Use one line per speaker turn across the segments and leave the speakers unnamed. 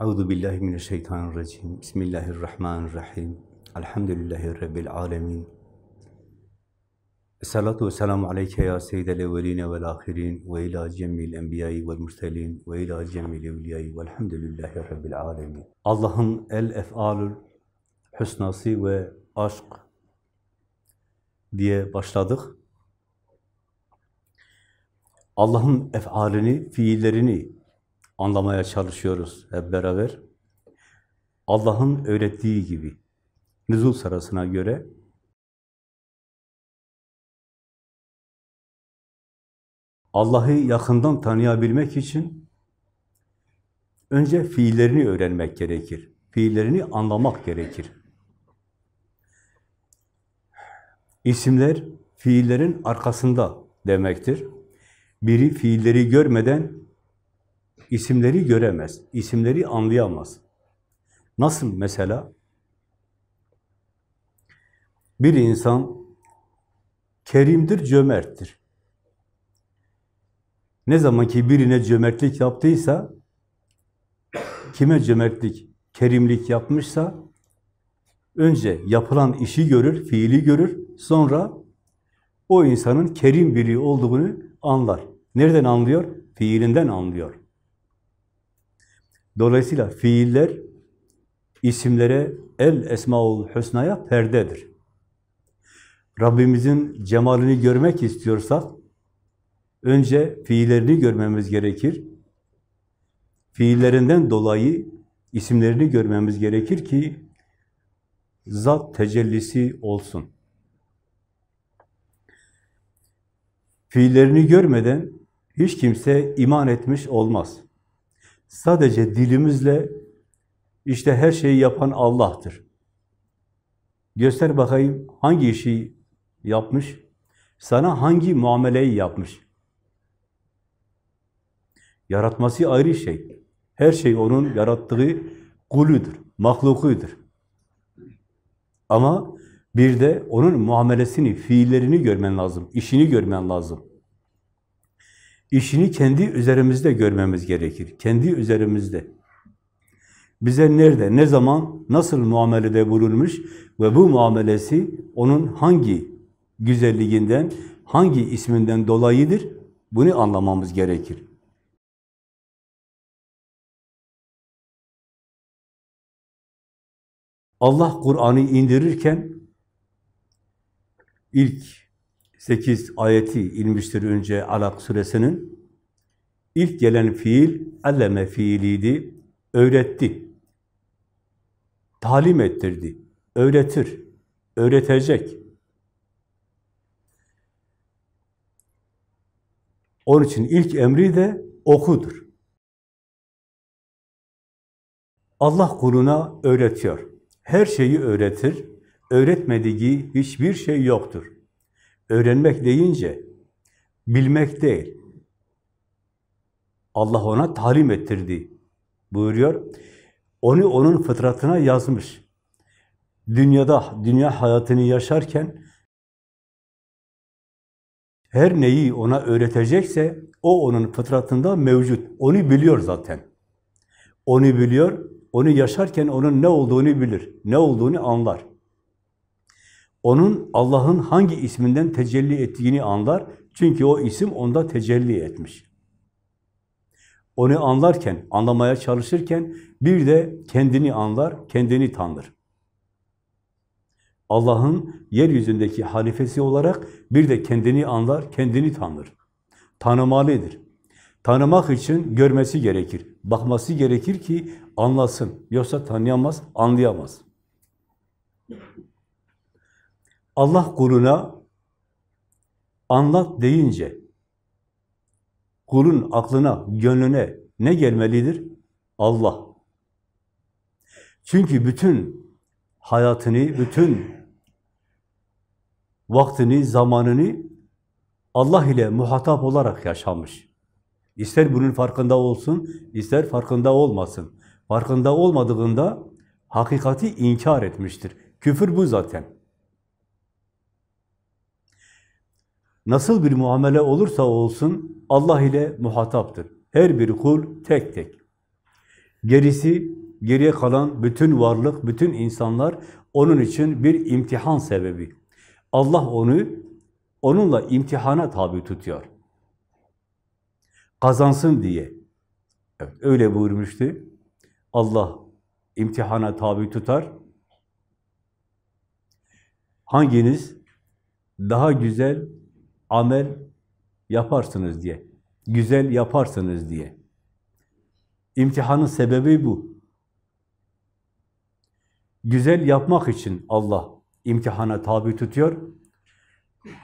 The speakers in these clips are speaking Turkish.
Euzu billahi mineşşeytanirracim. Bismillahirrahmanirrahim. Elhamdülillahi rabbil alamin. Esselatu vesselamu aleyke ya seyyidel evveline vel ahirin ve ila cemmil enbiyayı vel murselin ve ila cemmil evliyayı velhamdülillahi rabbil alemin. Allah'ın el ef'alül hüsnası ve aşk diye başladık. Allah'ın ef'alini, fiillerini anlamaya çalışıyoruz hep beraber. Allah'ın öğrettiği gibi, nüzul sırasına göre Allah'ı yakından tanıyabilmek için önce fiillerini öğrenmek gerekir. Fiillerini anlamak gerekir. İsimler fiillerin arkasında demektir. Biri fiilleri görmeden isimleri göremez, isimleri anlayamaz. Nasıl mesela? Bir insan kerimdir, cömerttir. Ne zaman ki birine cömertlik yaptıysa, kime cömertlik, kerimlik yapmışsa, önce yapılan işi görür, fiili görür, sonra o insanın kerim biri olduğunu anlar. Nereden anlıyor? Fiilinden anlıyor. Dolayısıyla fiiller isimlere el esmaul husnaya perdedir. Rabbimizin cemalini görmek istiyorsak önce fiillerini görmemiz gerekir. Fiillerinden dolayı isimlerini görmemiz gerekir ki zat tecellisi olsun. Fiillerini görmeden hiç kimse iman etmiş olmaz. Sadece dilimizle işte her şeyi yapan Allah'tır. Göster bakayım hangi işi yapmış, sana hangi muameleyi yapmış. Yaratması ayrı şey. Her şey onun yarattığı kuludur, mahlukudur. Ama bir de onun muamelesini, fiillerini görmen lazım, işini görmen lazım. İşini kendi üzerimizde görmemiz gerekir. Kendi üzerimizde. Bize nerede, ne zaman, nasıl muamelede bulunmuş ve bu muamelesi onun hangi güzelliğinden, hangi isminden dolayıdır, bunu anlamamız gerekir. Allah Kur'an'ı indirirken ilk 8 ayeti inmiştir önce Alak suresinin. İlk gelen fiil alleme fiiliydi, öğretti. Talim ettirdi, öğretir, öğretecek. Onun için ilk emri de okudur. Allah kuluna öğretiyor. Her şeyi öğretir. Öğretmediği hiçbir şey yoktur. Öğrenmek deyince bilmek değil. Allah ona talim ettirdi buyuruyor. Onu onun fıtratına yazmış. Dünyada, dünya hayatını yaşarken her neyi ona öğretecekse o onun fıtratında mevcut. Onu biliyor zaten. Onu biliyor, onu yaşarken onun ne olduğunu bilir, ne olduğunu anlar. Onun Allah'ın hangi isminden tecelli ettiğini anlar. Çünkü o isim onda tecelli etmiş. Onu anlarken, anlamaya çalışırken bir de kendini anlar, kendini tanır. Allah'ın yeryüzündeki halifesi olarak bir de kendini anlar, kendini tanır. Tanımalıdır. Tanımak için görmesi gerekir. Bakması gerekir ki anlasın. Yoksa tanıyamaz, anlayamaz. Allah kuluna anlat deyince kulun aklına, gönlüne ne gelmelidir? Allah. Çünkü bütün hayatını, bütün vaktini, zamanını Allah ile muhatap olarak yaşamış. İster bunun farkında olsun, ister farkında olmasın. Farkında olmadığında hakikati inkar etmiştir. Küfür bu zaten. Nasıl bir muamele olursa olsun Allah ile muhataptır. Her bir kul tek tek. Gerisi, geriye kalan bütün varlık, bütün insanlar onun için bir imtihan sebebi. Allah onu, onunla imtihana tabi tutuyor. Kazansın diye. Evet, öyle buyurmuştu. Allah imtihana tabi tutar. Hanginiz daha güzel amel yaparsınız diye. Güzel yaparsınız diye. İmtihanın sebebi bu. Güzel yapmak için Allah imtihana tabi tutuyor.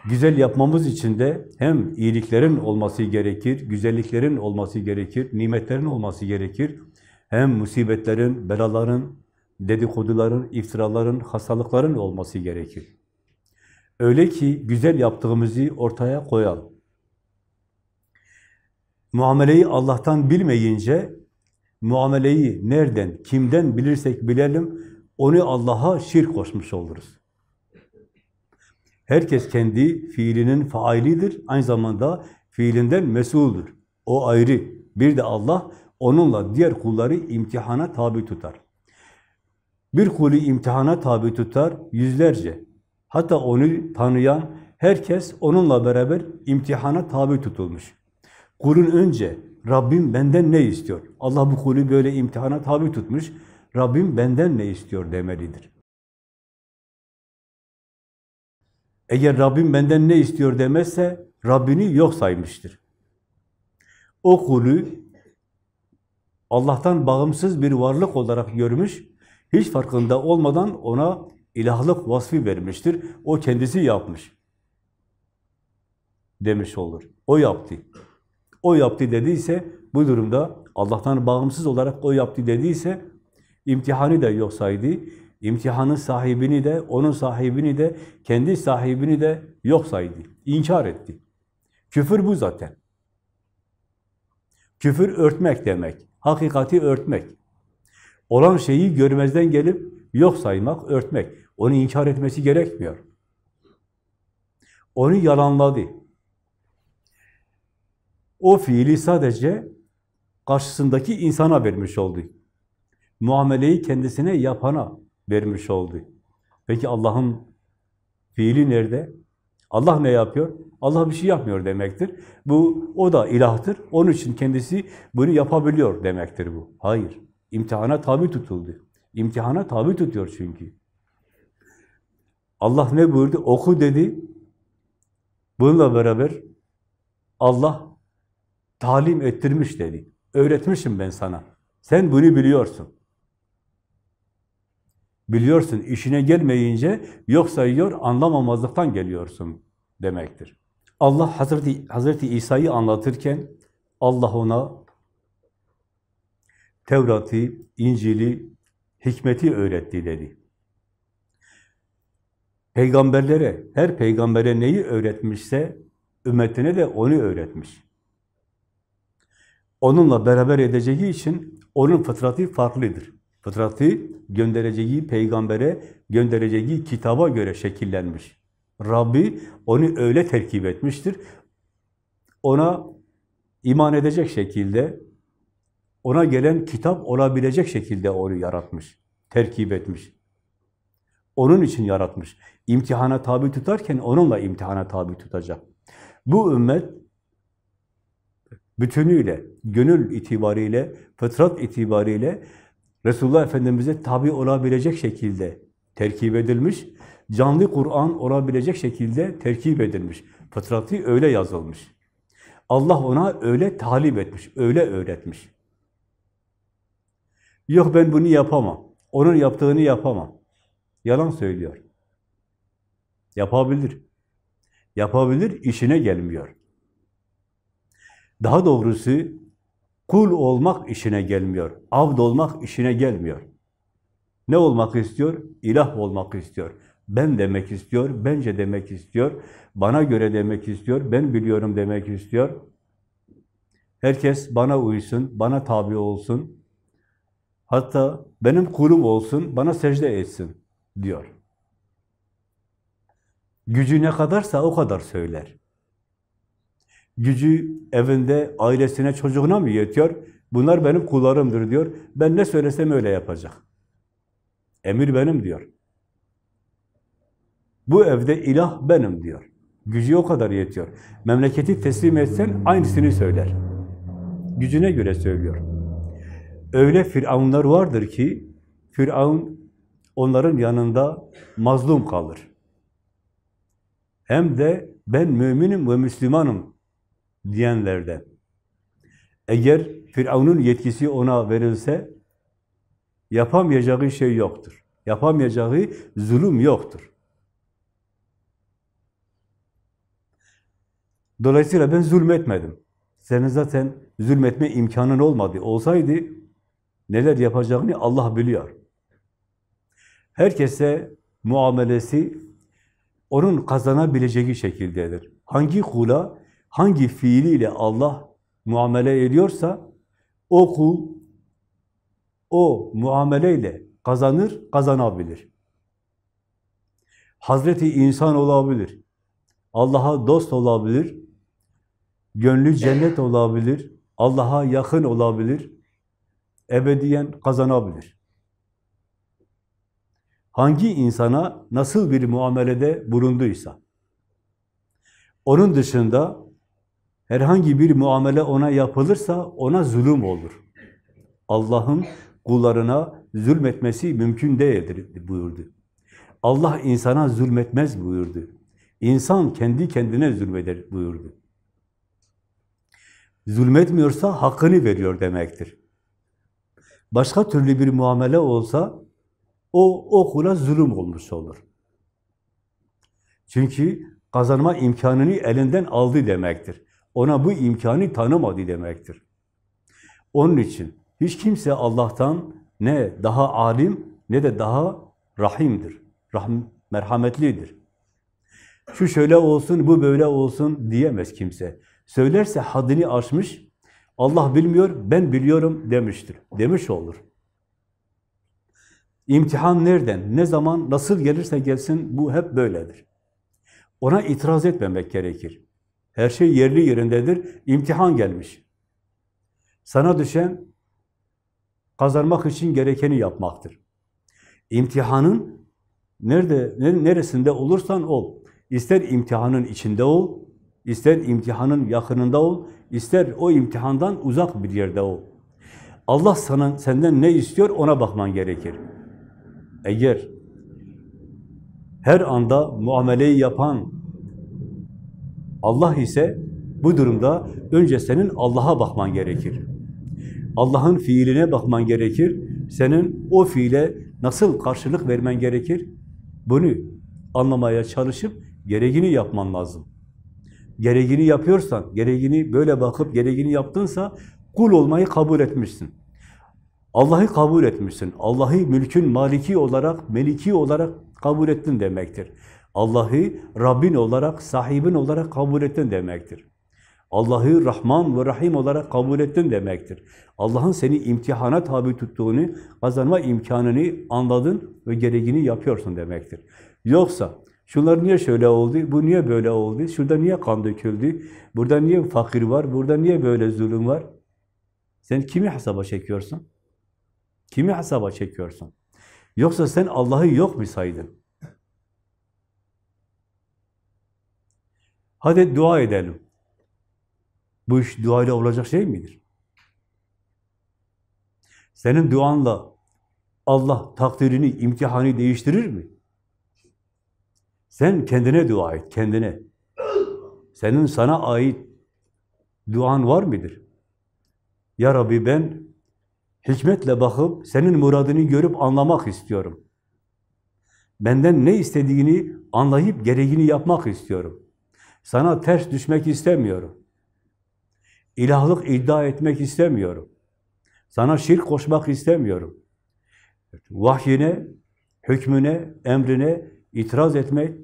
Güzel yapmamız için de hem iyiliklerin olması gerekir, güzelliklerin olması gerekir, nimetlerin olması gerekir. Hem musibetlerin, belaların, dedikoduların, iftiraların, hastalıkların olması gerekir. Öyle ki güzel yaptığımızı ortaya koyalım. Muameleyi Allah'tan bilmeyince, muameleyi nereden, kimden bilirsek bilelim, onu Allah'a şirk koşmuş oluruz. Herkes kendi fiilinin failidir, aynı zamanda fiilinden mesuldür. O ayrı. Bir de Allah onunla diğer kulları imtihana tabi tutar. Bir kulü imtihana tabi tutar yüzlerce. Hatta onu tanıyan herkes onunla beraber imtihana tabi tutulmuş. Kulun önce Rabbim benden ne istiyor? Allah bu kulü böyle imtihana tabi tutmuş. Rabbim benden ne istiyor demelidir. Eğer Rabbim benden ne istiyor demezse Rabbini yok saymıştır. O kulü Allah'tan bağımsız bir varlık olarak görmüş, hiç farkında olmadan ona ilahlık vasfı vermiştir. O kendisi yapmış. Demiş olur. O yaptı. O yaptı dediyse bu durumda Allah'tan bağımsız olarak o yaptı dediyse imtihanı da yok saydı. İmtihanın sahibini de, onun sahibini de, kendi sahibini de yok saydı. İnkar etti. Küfür bu zaten. Küfür örtmek demek. Hakikati örtmek. Olan şeyi görmezden gelip yok saymak, örtmek. Onu inkar etmesi gerekmiyor. Onu yalanladı. O fiili sadece karşısındaki insana vermiş oldu. Muameleyi kendisine yapana vermiş oldu. Peki Allah'ın fiili nerede? Allah ne yapıyor? Allah bir şey yapmıyor demektir. Bu o da ilahtır. Onun için kendisi bunu yapabiliyor demektir bu. Hayır. İmtihana tabi tutuldu. İmtihana tabi tutuyor çünkü. Allah ne buyurdu? Oku dedi. Bununla beraber Allah talim ettirmiş dedi. Öğretmişim ben sana. Sen bunu biliyorsun. Biliyorsun, işine gelmeyince yok sayıyor, anlamamazlıktan geliyorsun demektir. Allah Hazreti, Hazreti İsa'yı anlatırken Allah ona Tevrat'ı, İncil'i, hikmeti öğretti dedi. Peygamberlere, her peygambere neyi öğretmişse ümmetine de onu öğretmiş. Onunla beraber edeceği için onun fıtratı farklıdır. Fıtratı göndereceği peygambere, göndereceği kitaba göre şekillenmiş. Rabbi onu öyle terkip etmiştir. Ona iman edecek şekilde, ona gelen kitap olabilecek şekilde onu yaratmış, terkip etmiş. Onun için yaratmış. İmtihana tabi tutarken onunla imtihana tabi tutacak. Bu ümmet bütünüyle, gönül itibariyle, fıtrat itibariyle Resulullah Efendimiz'e tabi olabilecek şekilde terkip edilmiş, canlı Kur'an olabilecek şekilde terkip edilmiş. Fıtratı öyle yazılmış. Allah ona öyle talip etmiş, öyle öğretmiş. Yok ben bunu yapamam, onun yaptığını yapamam. Yalan söylüyor. Yapabilir. Yapabilir, işine gelmiyor. Daha doğrusu Kul olmak işine gelmiyor. Abd olmak işine gelmiyor. Ne olmak istiyor? İlah olmak istiyor. Ben demek istiyor, bence demek istiyor, bana göre demek istiyor, ben biliyorum demek istiyor. Herkes bana uysun, bana tabi olsun. Hatta benim kulum olsun, bana secde etsin diyor. Gücü ne kadarsa o kadar söyler. Gücü evinde ailesine, çocuğuna mı yetiyor? Bunlar benim kullarımdır diyor. Ben ne söylesem öyle yapacak. Emir benim diyor. Bu evde ilah benim diyor. Gücü o kadar yetiyor. Memleketi teslim etsen aynısını söyler. Gücüne göre söylüyor. Öyle firavunlar vardır ki Firavun onların yanında mazlum kalır. Hem de ben müminim ve Müslümanım diyenlerden. Eğer Firavun'un yetkisi ona verilse yapamayacağı şey yoktur. Yapamayacağı zulüm yoktur. Dolayısıyla ben zulmetmedim. Senin zaten zulmetme imkanın olmadı. Olsaydı neler yapacağını Allah biliyor. Herkese muamelesi onun kazanabileceği şekildedir. Hangi kula, hangi fiiliyle Allah muamele ediyorsa o kul o muameleyle kazanır, kazanabilir. Hazreti insan olabilir. Allah'a dost olabilir. Gönlü cennet olabilir. Allah'a yakın olabilir. Ebediyen kazanabilir. Hangi insana nasıl bir muamelede bulunduysa, onun dışında herhangi bir muamele ona yapılırsa ona zulüm olur. Allah'ın kullarına zulmetmesi mümkün değildir buyurdu. Allah insana zulmetmez buyurdu. İnsan kendi kendine zulmeder buyurdu. Zulmetmiyorsa hakkını veriyor demektir. Başka türlü bir muamele olsa o, o kula zulüm olmuş olur. Çünkü kazanma imkanını elinden aldı demektir. Ona bu imkanı tanımadı demektir. Onun için hiç kimse Allah'tan ne daha alim ne de daha rahimdir. Rahm, merhametlidir. Şu şöyle olsun, bu böyle olsun diyemez kimse. Söylerse haddini aşmış, Allah bilmiyor, ben biliyorum demiştir. Demiş olur. İmtihan nereden, ne zaman, nasıl gelirse gelsin bu hep böyledir. Ona itiraz etmemek gerekir. Her şey yerli yerindedir. İmtihan gelmiş. Sana düşen kazanmak için gerekeni yapmaktır. İmtihanın nerede neresinde olursan ol. İster imtihanın içinde ol, ister imtihanın yakınında ol, ister o imtihandan uzak bir yerde ol. Allah sana senden ne istiyor ona bakman gerekir. Eğer her anda muameleyi yapan Allah ise bu durumda önce senin Allah'a bakman gerekir. Allah'ın fiiline bakman gerekir. Senin o fiile nasıl karşılık vermen gerekir? Bunu anlamaya çalışıp gereğini yapman lazım. Gereğini yapıyorsan, gereğini böyle bakıp gereğini yaptınsa kul olmayı kabul etmişsin. Allah'ı kabul etmişsin. Allah'ı mülkün maliki olarak, meliki olarak kabul ettin demektir. Allah'ı Rabbin olarak, sahibin olarak kabul ettin demektir. Allah'ı Rahman ve Rahim olarak kabul ettin demektir. Allah'ın seni imtihana tabi tuttuğunu, kazanma imkanını anladın ve gereğini yapıyorsun demektir. Yoksa şunlar niye şöyle oldu, bu niye böyle oldu, şurada niye kan döküldü, burada niye fakir var, burada niye böyle zulüm var? Sen kimi hesaba çekiyorsun? Kimi hesaba çekiyorsun? Yoksa sen Allah'ı yok mu saydın? Hadi dua edelim. Bu iş duayla olacak şey midir? Senin duanla Allah takdirini, imtihanı değiştirir mi? Sen kendine dua et, kendine. Senin sana ait duan var mıdır? Ya Rabbi ben hikmetle bakıp senin muradını görüp anlamak istiyorum. Benden ne istediğini anlayıp gereğini yapmak istiyorum. Sana ters düşmek istemiyorum. İlahlık iddia etmek istemiyorum. Sana şirk koşmak istemiyorum. Vahyine, hükmüne, emrine itiraz etmek,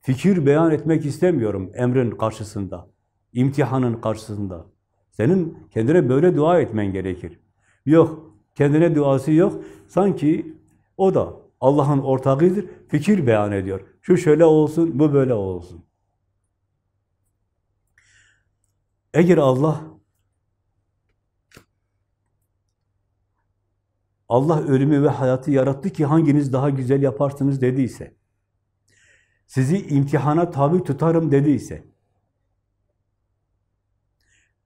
fikir beyan etmek istemiyorum emrin karşısında, imtihanın karşısında. Senin kendine böyle dua etmen gerekir. Yok, kendine duası yok. Sanki o da Allah'ın ortağıdır, fikir beyan ediyor. Şu şöyle olsun, bu böyle olsun. Eğer Allah Allah ölümü ve hayatı yarattı ki hanginiz daha güzel yaparsınız dediyse, sizi imtihana tabi tutarım dediyse,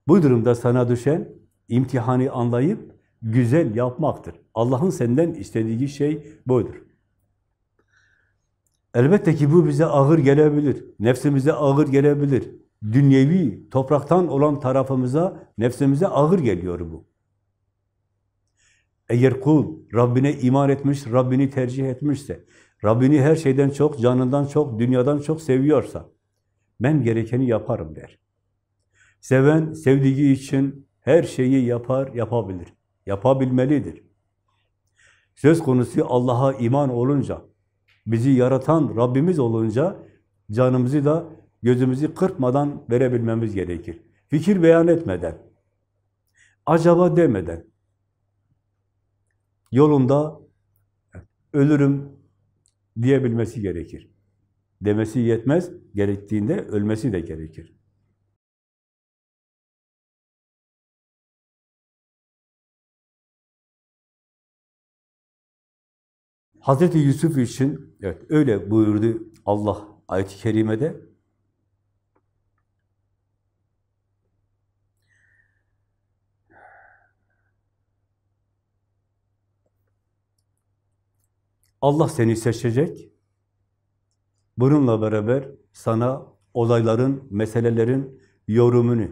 bu durumda sana düşen imtihanı anlayıp güzel yapmaktır. Allah'ın senden istediği şey budur. Elbette ki bu bize ağır gelebilir, nefsimize ağır gelebilir. Dünyevi, topraktan olan tarafımıza, nefsimize ağır geliyor bu. Eğer kul Rabbine iman etmiş, Rabbini tercih etmişse, Rabbini her şeyden çok, canından çok, dünyadan çok seviyorsa, ben gerekeni yaparım der. Seven, sevdiği için her şeyi yapar, yapabilir. Yapabilmelidir. Söz konusu Allah'a iman olunca, bizi yaratan Rabbimiz olunca, canımızı da gözümüzü kırpmadan verebilmemiz gerekir. Fikir beyan etmeden, acaba demeden, yolunda ölürüm diyebilmesi gerekir. Demesi yetmez, gerektiğinde ölmesi de gerekir. Hazreti Yusuf için evet öyle buyurdu Allah ayet-i kerimede. Allah seni seçecek. Bununla beraber sana olayların, meselelerin yorumunu,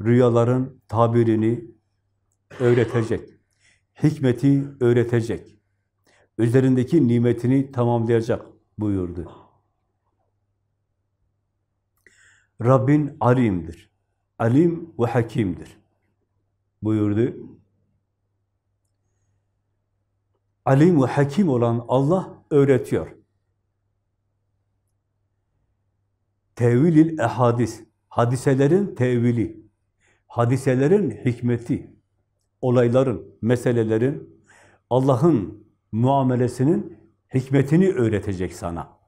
rüyaların tabirini öğretecek. Hikmeti öğretecek. Üzerindeki nimetini tamamlayacak buyurdu. Rabbin alimdir. Alim ve hakimdir buyurdu. alim ve hakim olan Allah öğretiyor. Tevilil ehadis, hadiselerin tevili, hadiselerin hikmeti, olayların, meselelerin, Allah'ın muamelesinin hikmetini öğretecek sana.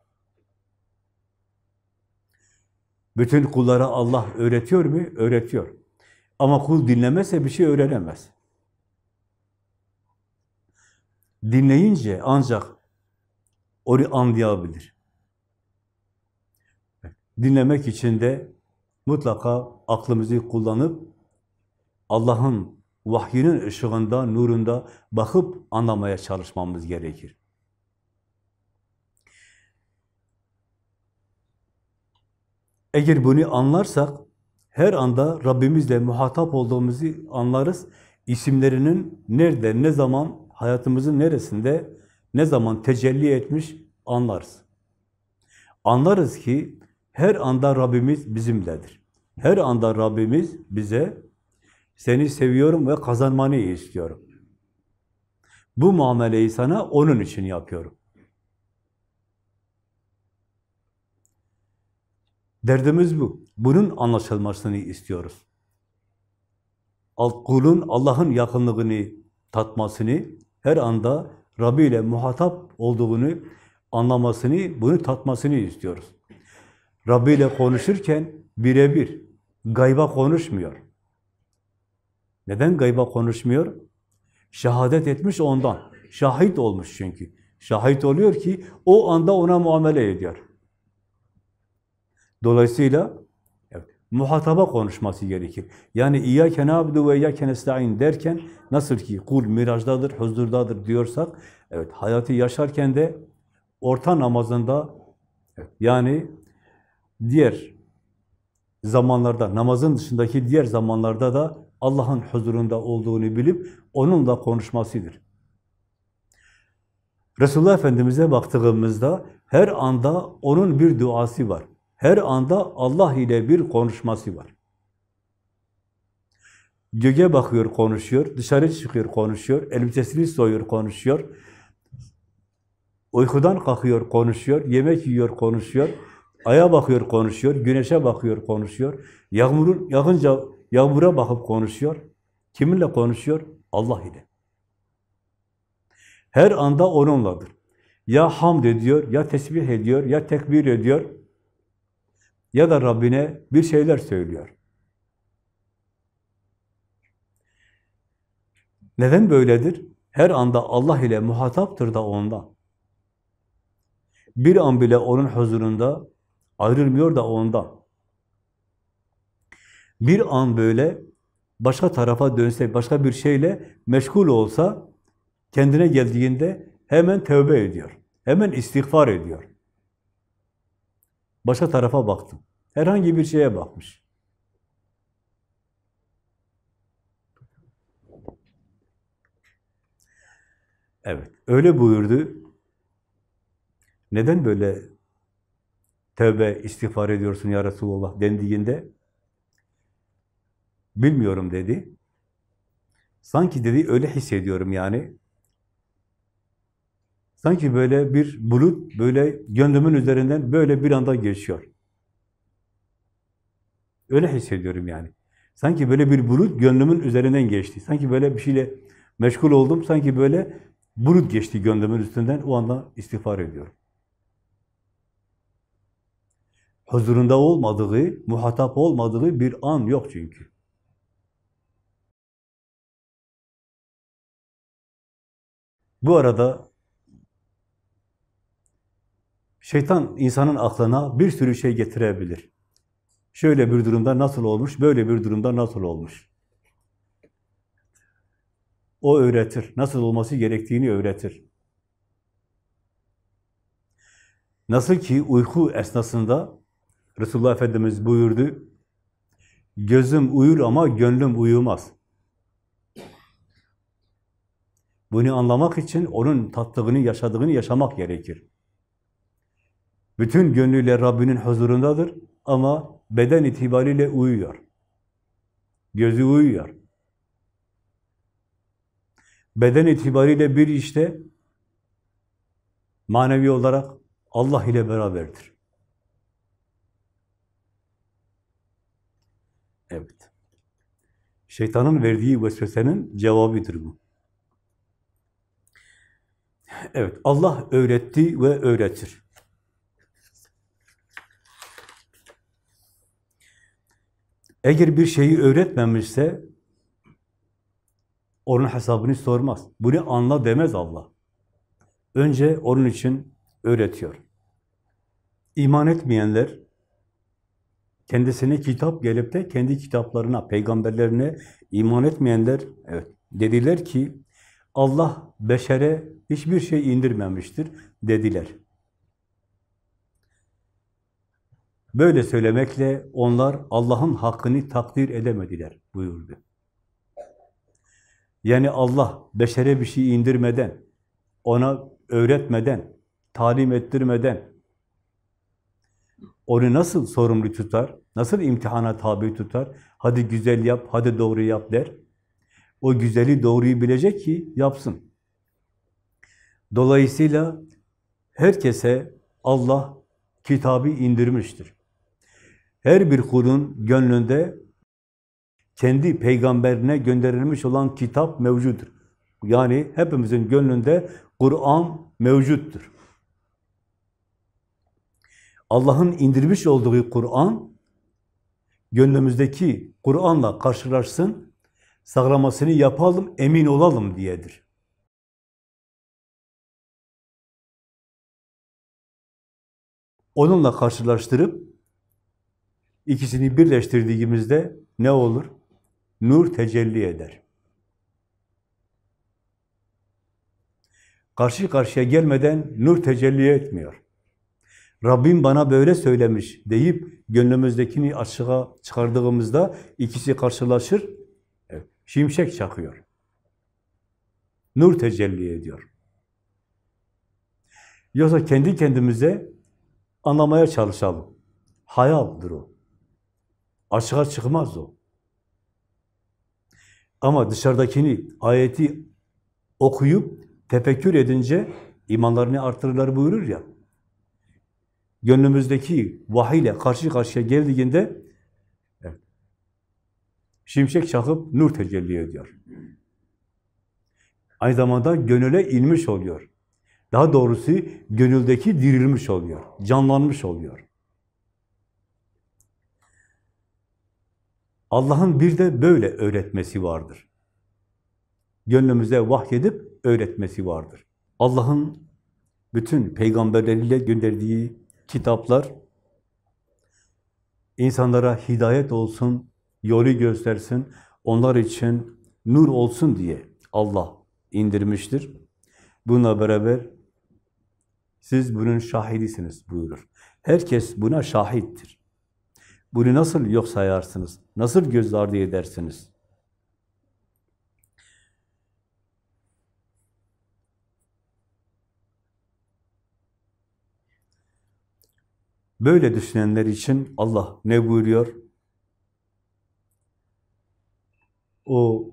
Bütün kullara Allah öğretiyor mu? Öğretiyor. Ama kul dinlemezse bir şey öğrenemez. Dinleyince ancak onu anlayabilir. Dinlemek için de mutlaka aklımızı kullanıp Allah'ın vahyinin ışığında, nurunda bakıp anlamaya çalışmamız gerekir. Eğer bunu anlarsak, her anda Rabbimizle muhatap olduğumuzu anlarız. İsimlerinin nerede, ne zaman hayatımızın neresinde, ne zaman tecelli etmiş anlarız. Anlarız ki her anda Rabbimiz bizimledir. Her anda Rabbimiz bize seni seviyorum ve kazanmanı istiyorum. Bu muameleyi sana onun için yapıyorum. Derdimiz bu. Bunun anlaşılmasını istiyoruz. Kulun Allah'ın yakınlığını tatmasını, her anda Rabbi ile muhatap olduğunu anlamasını, bunu tatmasını istiyoruz. Rabbi ile konuşurken birebir, gayba konuşmuyor. Neden gayba konuşmuyor? Şehadet etmiş ondan. Şahit olmuş çünkü. Şahit oluyor ki o anda ona muamele ediyor. Dolayısıyla evet, muhataba konuşması gerekir. Yani İyyâke nâbdu ve İyyâke nesta'in derken nasıl ki kul mirajdadır, huzurdadır diyorsak evet hayatı yaşarken de orta namazında yani diğer zamanlarda, namazın dışındaki diğer zamanlarda da Allah'ın huzurunda olduğunu bilip onunla konuşmasıdır. Resulullah Efendimiz'e baktığımızda her anda onun bir duası var. Her anda Allah ile bir konuşması var. Göğe bakıyor, konuşuyor, dışarı çıkıyor, konuşuyor, elbisesini soyuyor, konuşuyor, uykudan kalkıyor, konuşuyor, yemek yiyor, konuşuyor, aya bakıyor, konuşuyor, güneşe bakıyor, konuşuyor, yağmurun yağınca yağmura bakıp konuşuyor. Kiminle konuşuyor? Allah ile. Her anda onunladır. Ya hamd ediyor, ya tesbih ediyor, ya tekbir ediyor, ya da Rabbine bir şeyler söylüyor. Neden böyledir? Her anda Allah ile muhataptır da ondan. Bir an bile onun huzurunda ayrılmıyor da ondan. Bir an böyle başka tarafa dönse, başka bir şeyle meşgul olsa, kendine geldiğinde hemen tövbe ediyor. Hemen istiğfar ediyor. Başka tarafa baktım. Herhangi bir şeye bakmış. Evet, öyle buyurdu. Neden böyle tövbe, istiğfar ediyorsun ya Resulullah dendiğinde bilmiyorum dedi. Sanki dedi öyle hissediyorum yani. Sanki böyle bir bulut böyle gönlümün üzerinden böyle bir anda geçiyor. Öyle hissediyorum yani. Sanki böyle bir bulut gönlümün üzerinden geçti. Sanki böyle bir şeyle meşgul oldum. Sanki böyle bulut geçti gönlümün üstünden. O anda istiğfar ediyorum. Huzurunda olmadığı, muhatap olmadığı bir an yok çünkü. Bu arada şeytan insanın aklına bir sürü şey getirebilir. Şöyle bir durumda nasıl olmuş, böyle bir durumda nasıl olmuş. O öğretir. Nasıl olması gerektiğini öğretir. Nasıl ki uyku esnasında Resulullah Efendimiz buyurdu, gözüm uyur ama gönlüm uyumaz. Bunu anlamak için onun tattığını, yaşadığını yaşamak gerekir. Bütün gönlüyle Rabbinin huzurundadır ama beden itibariyle uyuyor. Gözü uyuyor. Beden itibariyle bir işte manevi olarak Allah ile beraberdir. Evet. Şeytanın verdiği vesvesenin cevabıdır bu. Evet, Allah öğretti ve öğretir. Eğer bir şeyi öğretmemişse onun hesabını sormaz. Bunu anla demez Allah. Önce onun için öğretiyor. İman etmeyenler kendisine kitap gelip de kendi kitaplarına, peygamberlerine iman etmeyenler evet, dediler ki Allah beşere hiçbir şey indirmemiştir dediler. Böyle söylemekle onlar Allah'ın hakkını takdir edemediler buyurdu. Yani Allah beşere bir şey indirmeden, ona öğretmeden, talim ettirmeden onu nasıl sorumlu tutar, nasıl imtihana tabi tutar, hadi güzel yap, hadi doğru yap der. O güzeli doğruyu bilecek ki yapsın. Dolayısıyla herkese Allah kitabı indirmiştir. Her bir kulun gönlünde kendi peygamberine gönderilmiş olan kitap mevcuttur. Yani hepimizin gönlünde Kur'an mevcuttur. Allah'ın indirmiş olduğu Kur'an, gönlümüzdeki Kur'an'la karşılaşsın, sağlamasını yapalım, emin olalım diyedir. Onunla karşılaştırıp, ikisini birleştirdiğimizde ne olur? Nur tecelli eder. Karşı karşıya gelmeden nur tecelli etmiyor. Rabbim bana böyle söylemiş deyip gönlümüzdekini açığa çıkardığımızda ikisi karşılaşır, şimşek çakıyor. Nur tecelli ediyor. Yoksa kendi kendimize anlamaya çalışalım. Hayaldir o. Açığa çıkmaz o. Ama dışarıdakini, ayeti okuyup tefekkür edince imanlarını artırırlar buyurur ya. Gönlümüzdeki vahiyle karşı karşıya geldiğinde şimşek çakıp nur tecelli ediyor. Aynı zamanda gönüle inmiş oluyor. Daha doğrusu gönüldeki dirilmiş oluyor, canlanmış oluyor. Allah'ın bir de böyle öğretmesi vardır. gönlümüze vahyedip öğretmesi vardır. Allah'ın bütün peygamberleriyle gönderdiği kitaplar insanlara hidayet olsun, yolu göstersin, onlar için nur olsun diye Allah indirmiştir. Bununla beraber siz bunun şahidisiniz buyurur. Herkes buna şahittir. Bunu nasıl yok sayarsınız? Nasıl göz ardı edersiniz? Böyle düşünenler için Allah ne buyuruyor? O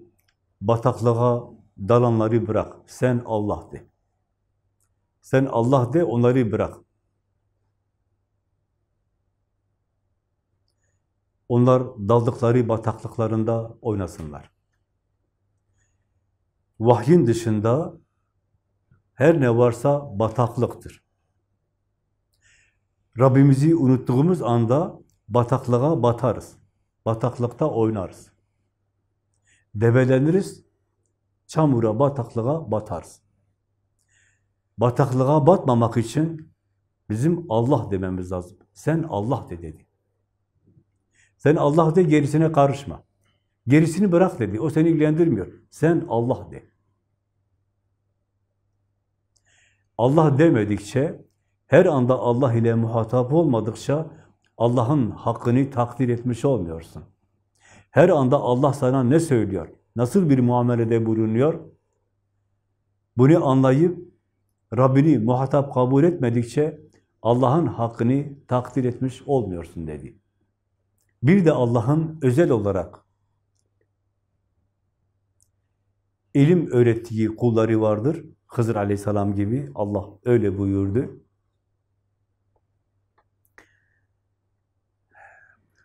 bataklığa dalanları bırak. Sen Allah de. Sen Allah de, onları bırak. Onlar daldıkları bataklıklarında oynasınlar. Vahyin dışında her ne varsa bataklıktır. Rabbimizi unuttuğumuz anda bataklığa batarız. Bataklıkta oynarız. Debeleniriz, çamura, bataklığa batarız. Bataklığa batmamak için bizim Allah dememiz lazım. Sen Allah de dedi. Sen Allah de gerisine karışma. Gerisini bırak dedi. O seni ilgilendirmiyor. Sen Allah de. Allah demedikçe, her anda Allah ile muhatap olmadıkça Allah'ın hakkını takdir etmiş olmuyorsun. Her anda Allah sana ne söylüyor? Nasıl bir muamelede bulunuyor? Bunu anlayıp Rabbini muhatap kabul etmedikçe Allah'ın hakkını takdir etmiş olmuyorsun dedi. Bir de Allah'ın özel olarak ilim öğrettiği kulları vardır. Hızır aleyhisselam gibi Allah öyle buyurdu.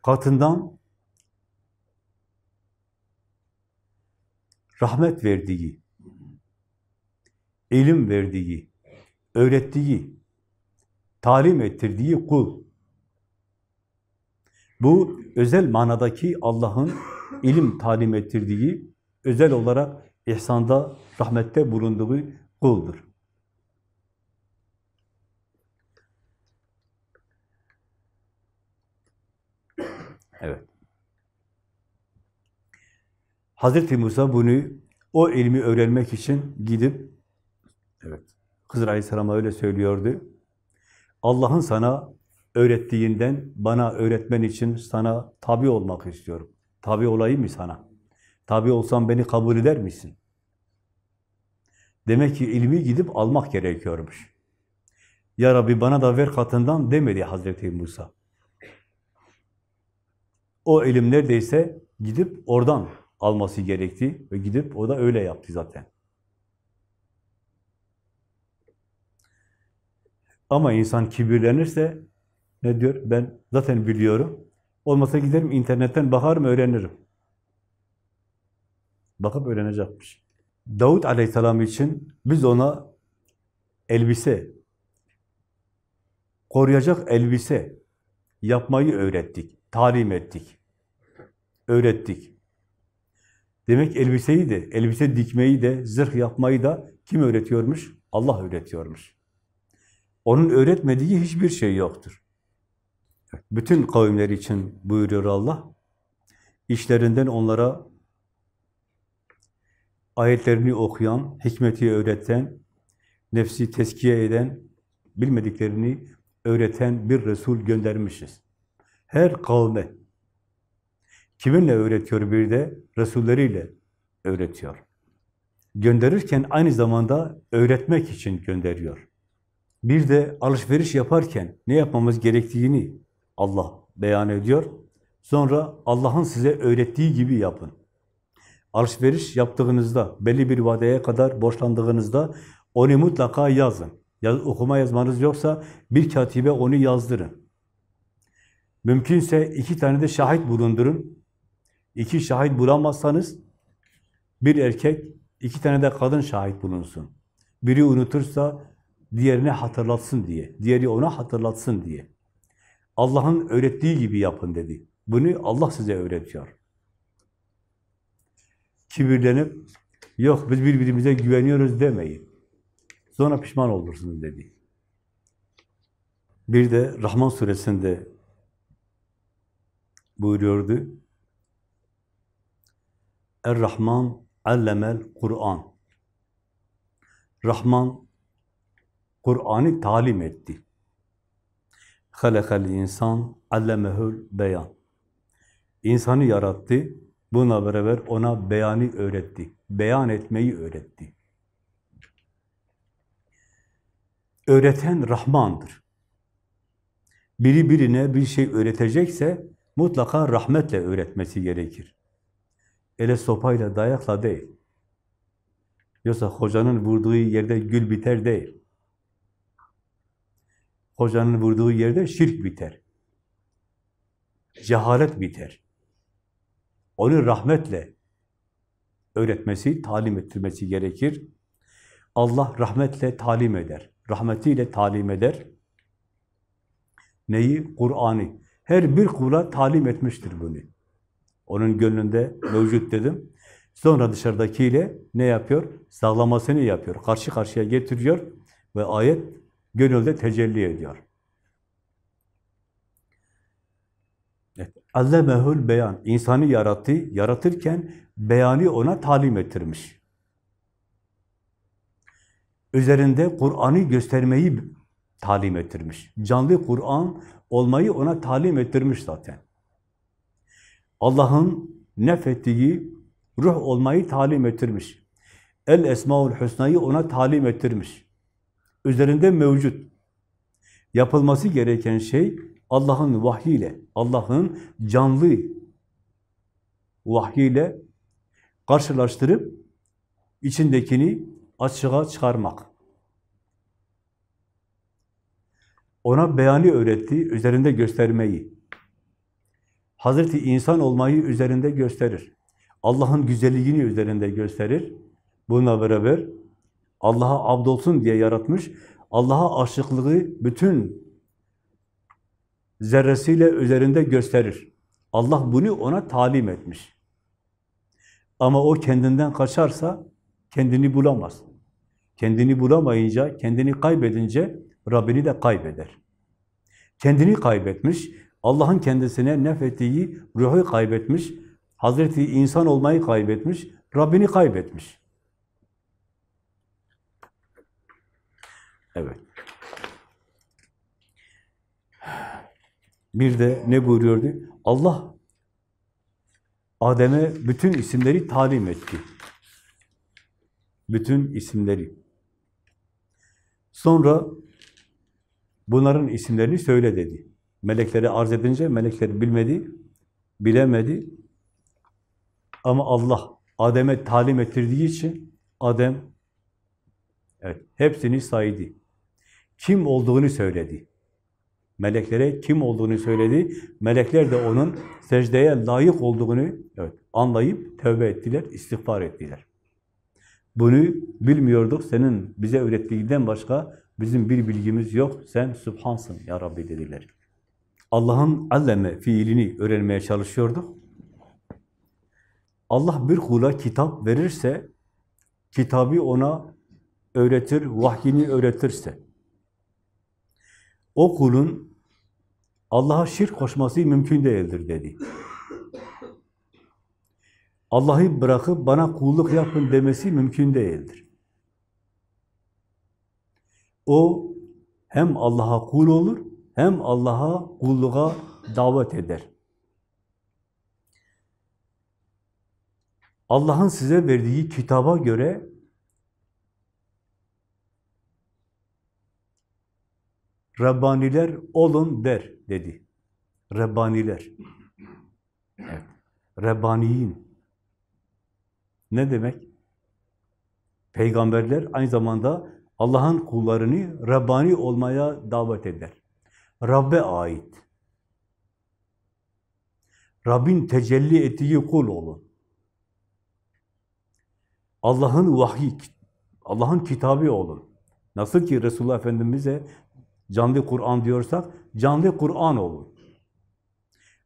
Katından rahmet verdiği, ilim verdiği, öğrettiği, talim ettirdiği kul. Bu özel manadaki Allah'ın ilim talim ettirdiği, özel olarak ihsanda, rahmette bulunduğu kuldur. Evet. Hazreti Musa bunu o ilmi öğrenmek için gidip evet Hızır Aleyhisselam'a öyle söylüyordu. Allah'ın sana öğrettiğinden bana öğretmen için sana tabi olmak istiyorum. Tabi olayım mı sana? Tabi olsam beni kabul eder misin? Demek ki ilmi gidip almak gerekiyormuş. Ya Rabbi bana da ver katından demedi Hazreti Musa. O ilim neredeyse gidip oradan alması gerekti ve gidip o da öyle yaptı zaten. Ama insan kibirlenirse ne diyor? Ben zaten biliyorum. Olmasa giderim internetten bakarım, öğrenirim. Bakıp öğrenecekmiş. Davut aleyhisselam için biz ona elbise, koruyacak elbise yapmayı öğrettik, talim ettik, öğrettik. Demek elbiseyi de, elbise dikmeyi de, zırh yapmayı da kim öğretiyormuş? Allah öğretiyormuş. Onun öğretmediği hiçbir şey yoktur. Bütün kavimler için buyuruyor Allah. İşlerinden onlara ayetlerini okuyan, hikmeti öğreten, nefsi teskiye eden, bilmediklerini öğreten bir Resul göndermişiz. Her kavme. Kiminle öğretiyor bir de? Resulleriyle öğretiyor. Gönderirken aynı zamanda öğretmek için gönderiyor. Bir de alışveriş yaparken ne yapmamız gerektiğini Allah beyan ediyor. Sonra Allah'ın size öğrettiği gibi yapın. Alışveriş yaptığınızda, belli bir vadeye kadar borçlandığınızda onu mutlaka yazın. Yaz, okuma yazmanız yoksa bir katibe onu yazdırın. Mümkünse iki tane de şahit bulundurun. İki şahit bulamazsanız bir erkek, iki tane de kadın şahit bulunsun. Biri unutursa diğerine hatırlatsın diye, diğeri ona hatırlatsın diye. Allah'ın öğrettiği gibi yapın dedi. Bunu Allah size öğretiyor. Kibirlenip, Yok biz birbirimize güveniyoruz demeyin. Sonra pişman olursunuz dedi. Bir de Rahman suresinde buyuruyordu. Er-Rahman allemel Kur'an. Rahman Kur'an'ı talim etti. Halakal insan allemehül beyan. İnsanı yarattı, buna beraber ona beyanı öğretti. Beyan etmeyi öğretti. Öğreten Rahman'dır. Biri birine bir şey öğretecekse mutlaka rahmetle öğretmesi gerekir. Ele sopayla, dayakla değil. Yoksa hocanın vurduğu yerde gül biter değil. Hocanın vurduğu yerde şirk biter. Cehalet biter. Onu rahmetle öğretmesi, talim ettirmesi gerekir. Allah rahmetle talim eder. Rahmetiyle talim eder. Neyi? Kur'an'ı. Her bir kula talim etmiştir bunu. Onun gönlünde mevcut dedim. Sonra dışarıdakiyle ne yapıyor? Sağlamasını yapıyor. Karşı karşıya getiriyor ve ayet gönülde tecelli ediyor. Evet. Allemehül beyan. İnsanı yarattı. Yaratırken beyanı ona talim ettirmiş. Üzerinde Kur'an'ı göstermeyi talim ettirmiş. Canlı Kur'an olmayı ona talim ettirmiş zaten. Allah'ın nefettiği ruh olmayı talim ettirmiş. El Esmaül Hüsna'yı ona talim ettirmiş. Üzerinde mevcut. Yapılması gereken şey Allah'ın vahyiyle, Allah'ın canlı vahyiyle karşılaştırıp içindekini açığa çıkarmak. Ona beyanı öğretti, üzerinde göstermeyi. Hazreti insan olmayı üzerinde gösterir. Allah'ın güzelliğini üzerinde gösterir. Bununla beraber Allah'a abdolsun diye yaratmış. Allah'a aşıklığı bütün zerresiyle üzerinde gösterir. Allah bunu ona talim etmiş. Ama o kendinden kaçarsa kendini bulamaz. Kendini bulamayınca, kendini kaybedince Rabbini de kaybeder. Kendini kaybetmiş, Allah'ın kendisine nefettiği ruhu kaybetmiş, Hazreti insan olmayı kaybetmiş, Rabbini kaybetmiş. Evet. Bir de ne buyuruyordu? Allah Adem'e bütün isimleri talim etti. Bütün isimleri. Sonra bunların isimlerini söyle dedi. Meleklere arz edince melekler bilmedi, bilemedi. Ama Allah Adem'e talim ettirdiği için Adem evet, hepsini saydı. Kim olduğunu söyledi. Meleklere kim olduğunu söyledi. Melekler de onun secdeye layık olduğunu evet, anlayıp tövbe ettiler, istiğfar ettiler. Bunu bilmiyorduk. Senin bize öğrettiğinden başka bizim bir bilgimiz yok. Sen Sübhansın ya Rabbi dediler. Allah'ın alleme fiilini öğrenmeye çalışıyorduk. Allah bir kula kitap verirse, kitabı ona öğretir, vahyini öğretirse, o kulun Allah'a şirk koşması mümkün değildir dedi. Allah'ı bırakıp bana kulluk yapın demesi mümkün değildir. O hem Allah'a kul olur, hem Allah'a kulluğa davet eder. Allah'ın size verdiği kitaba göre Rabbaniler olun der dedi. Rabbaniler. Evet. Rabbaniyin. Ne demek? Peygamberler aynı zamanda Allah'ın kullarını Rabbani olmaya davet eder. Rabbe ait. Rabbin tecelli ettiği kul olun. Allah'ın vahyi, Allah'ın kitabı olun. Nasıl ki Resulullah Efendimiz'e canlı Kur'an diyorsak, canlı Kur'an olun.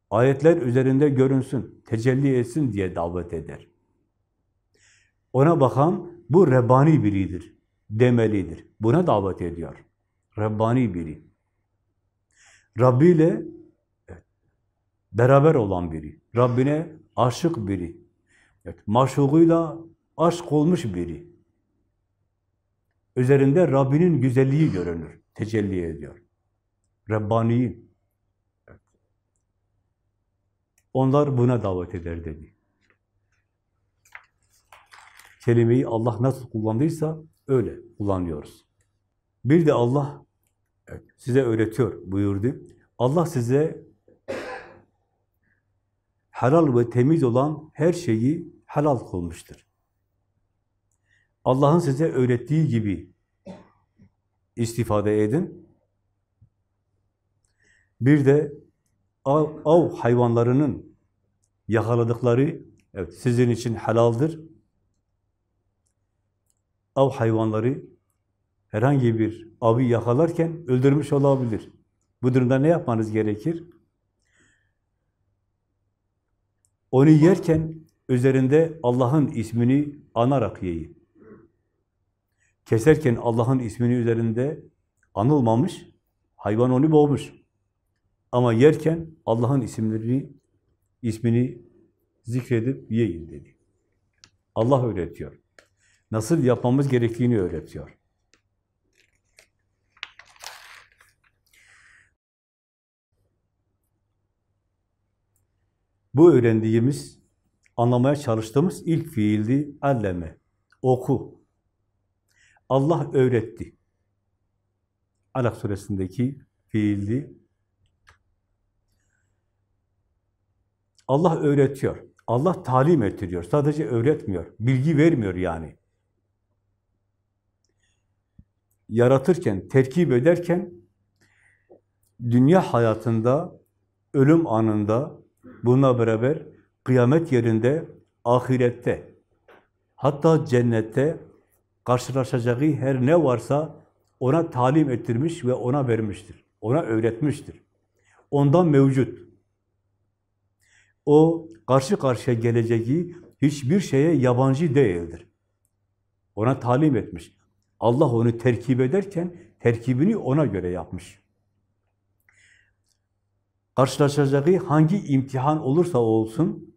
Ayetler üzerinde görünsün, tecelli etsin diye davet eder. Ona bakan bu Rebbani biridir, demelidir. Buna davet ediyor. Rebbani biri. Rabbi ile beraber olan biri. Rabbine aşık biri. Evet, maşuğuyla aşk olmuş biri. Üzerinde Rabbinin güzelliği görünür, tecelli ediyor. Rabbaniyin. Evet. Onlar buna davet eder dedi. Kelimeyi Allah nasıl kullandıysa öyle kullanıyoruz. Bir de Allah size öğretiyor buyurdu. Allah size helal ve temiz olan her şeyi helal kılmıştır. Allah'ın size öğrettiği gibi istifade edin. Bir de av, av hayvanlarının yakaladıkları evet, sizin için helaldir. Av hayvanları herhangi bir avı yakalarken öldürmüş olabilir. Bu durumda ne yapmanız gerekir? Onu yerken üzerinde Allah'ın ismini anarak yiyin. Keserken Allah'ın ismini üzerinde anılmamış, hayvan onu boğmuş. Ama yerken Allah'ın isimlerini, ismini zikredip yiyin dedi. Allah öğretiyor. Nasıl yapmamız gerektiğini öğretiyor. Bu öğrendiğimiz, anlamaya çalıştığımız ilk fiildi alleme, oku. Allah öğretti. Alak suresindeki fiildi. Allah öğretiyor. Allah talim ettiriyor. Sadece öğretmiyor. Bilgi vermiyor yani. Yaratırken, terkip ederken dünya hayatında, ölüm anında, bununla beraber kıyamet yerinde, ahirette, hatta cennette karşılaşacağı her ne varsa ona talim ettirmiş ve ona vermiştir. Ona öğretmiştir. Ondan mevcut. O karşı karşıya geleceği hiçbir şeye yabancı değildir. Ona talim etmiş. Allah onu terkip ederken terkibini ona göre yapmış. Karşılaşacağı hangi imtihan olursa olsun,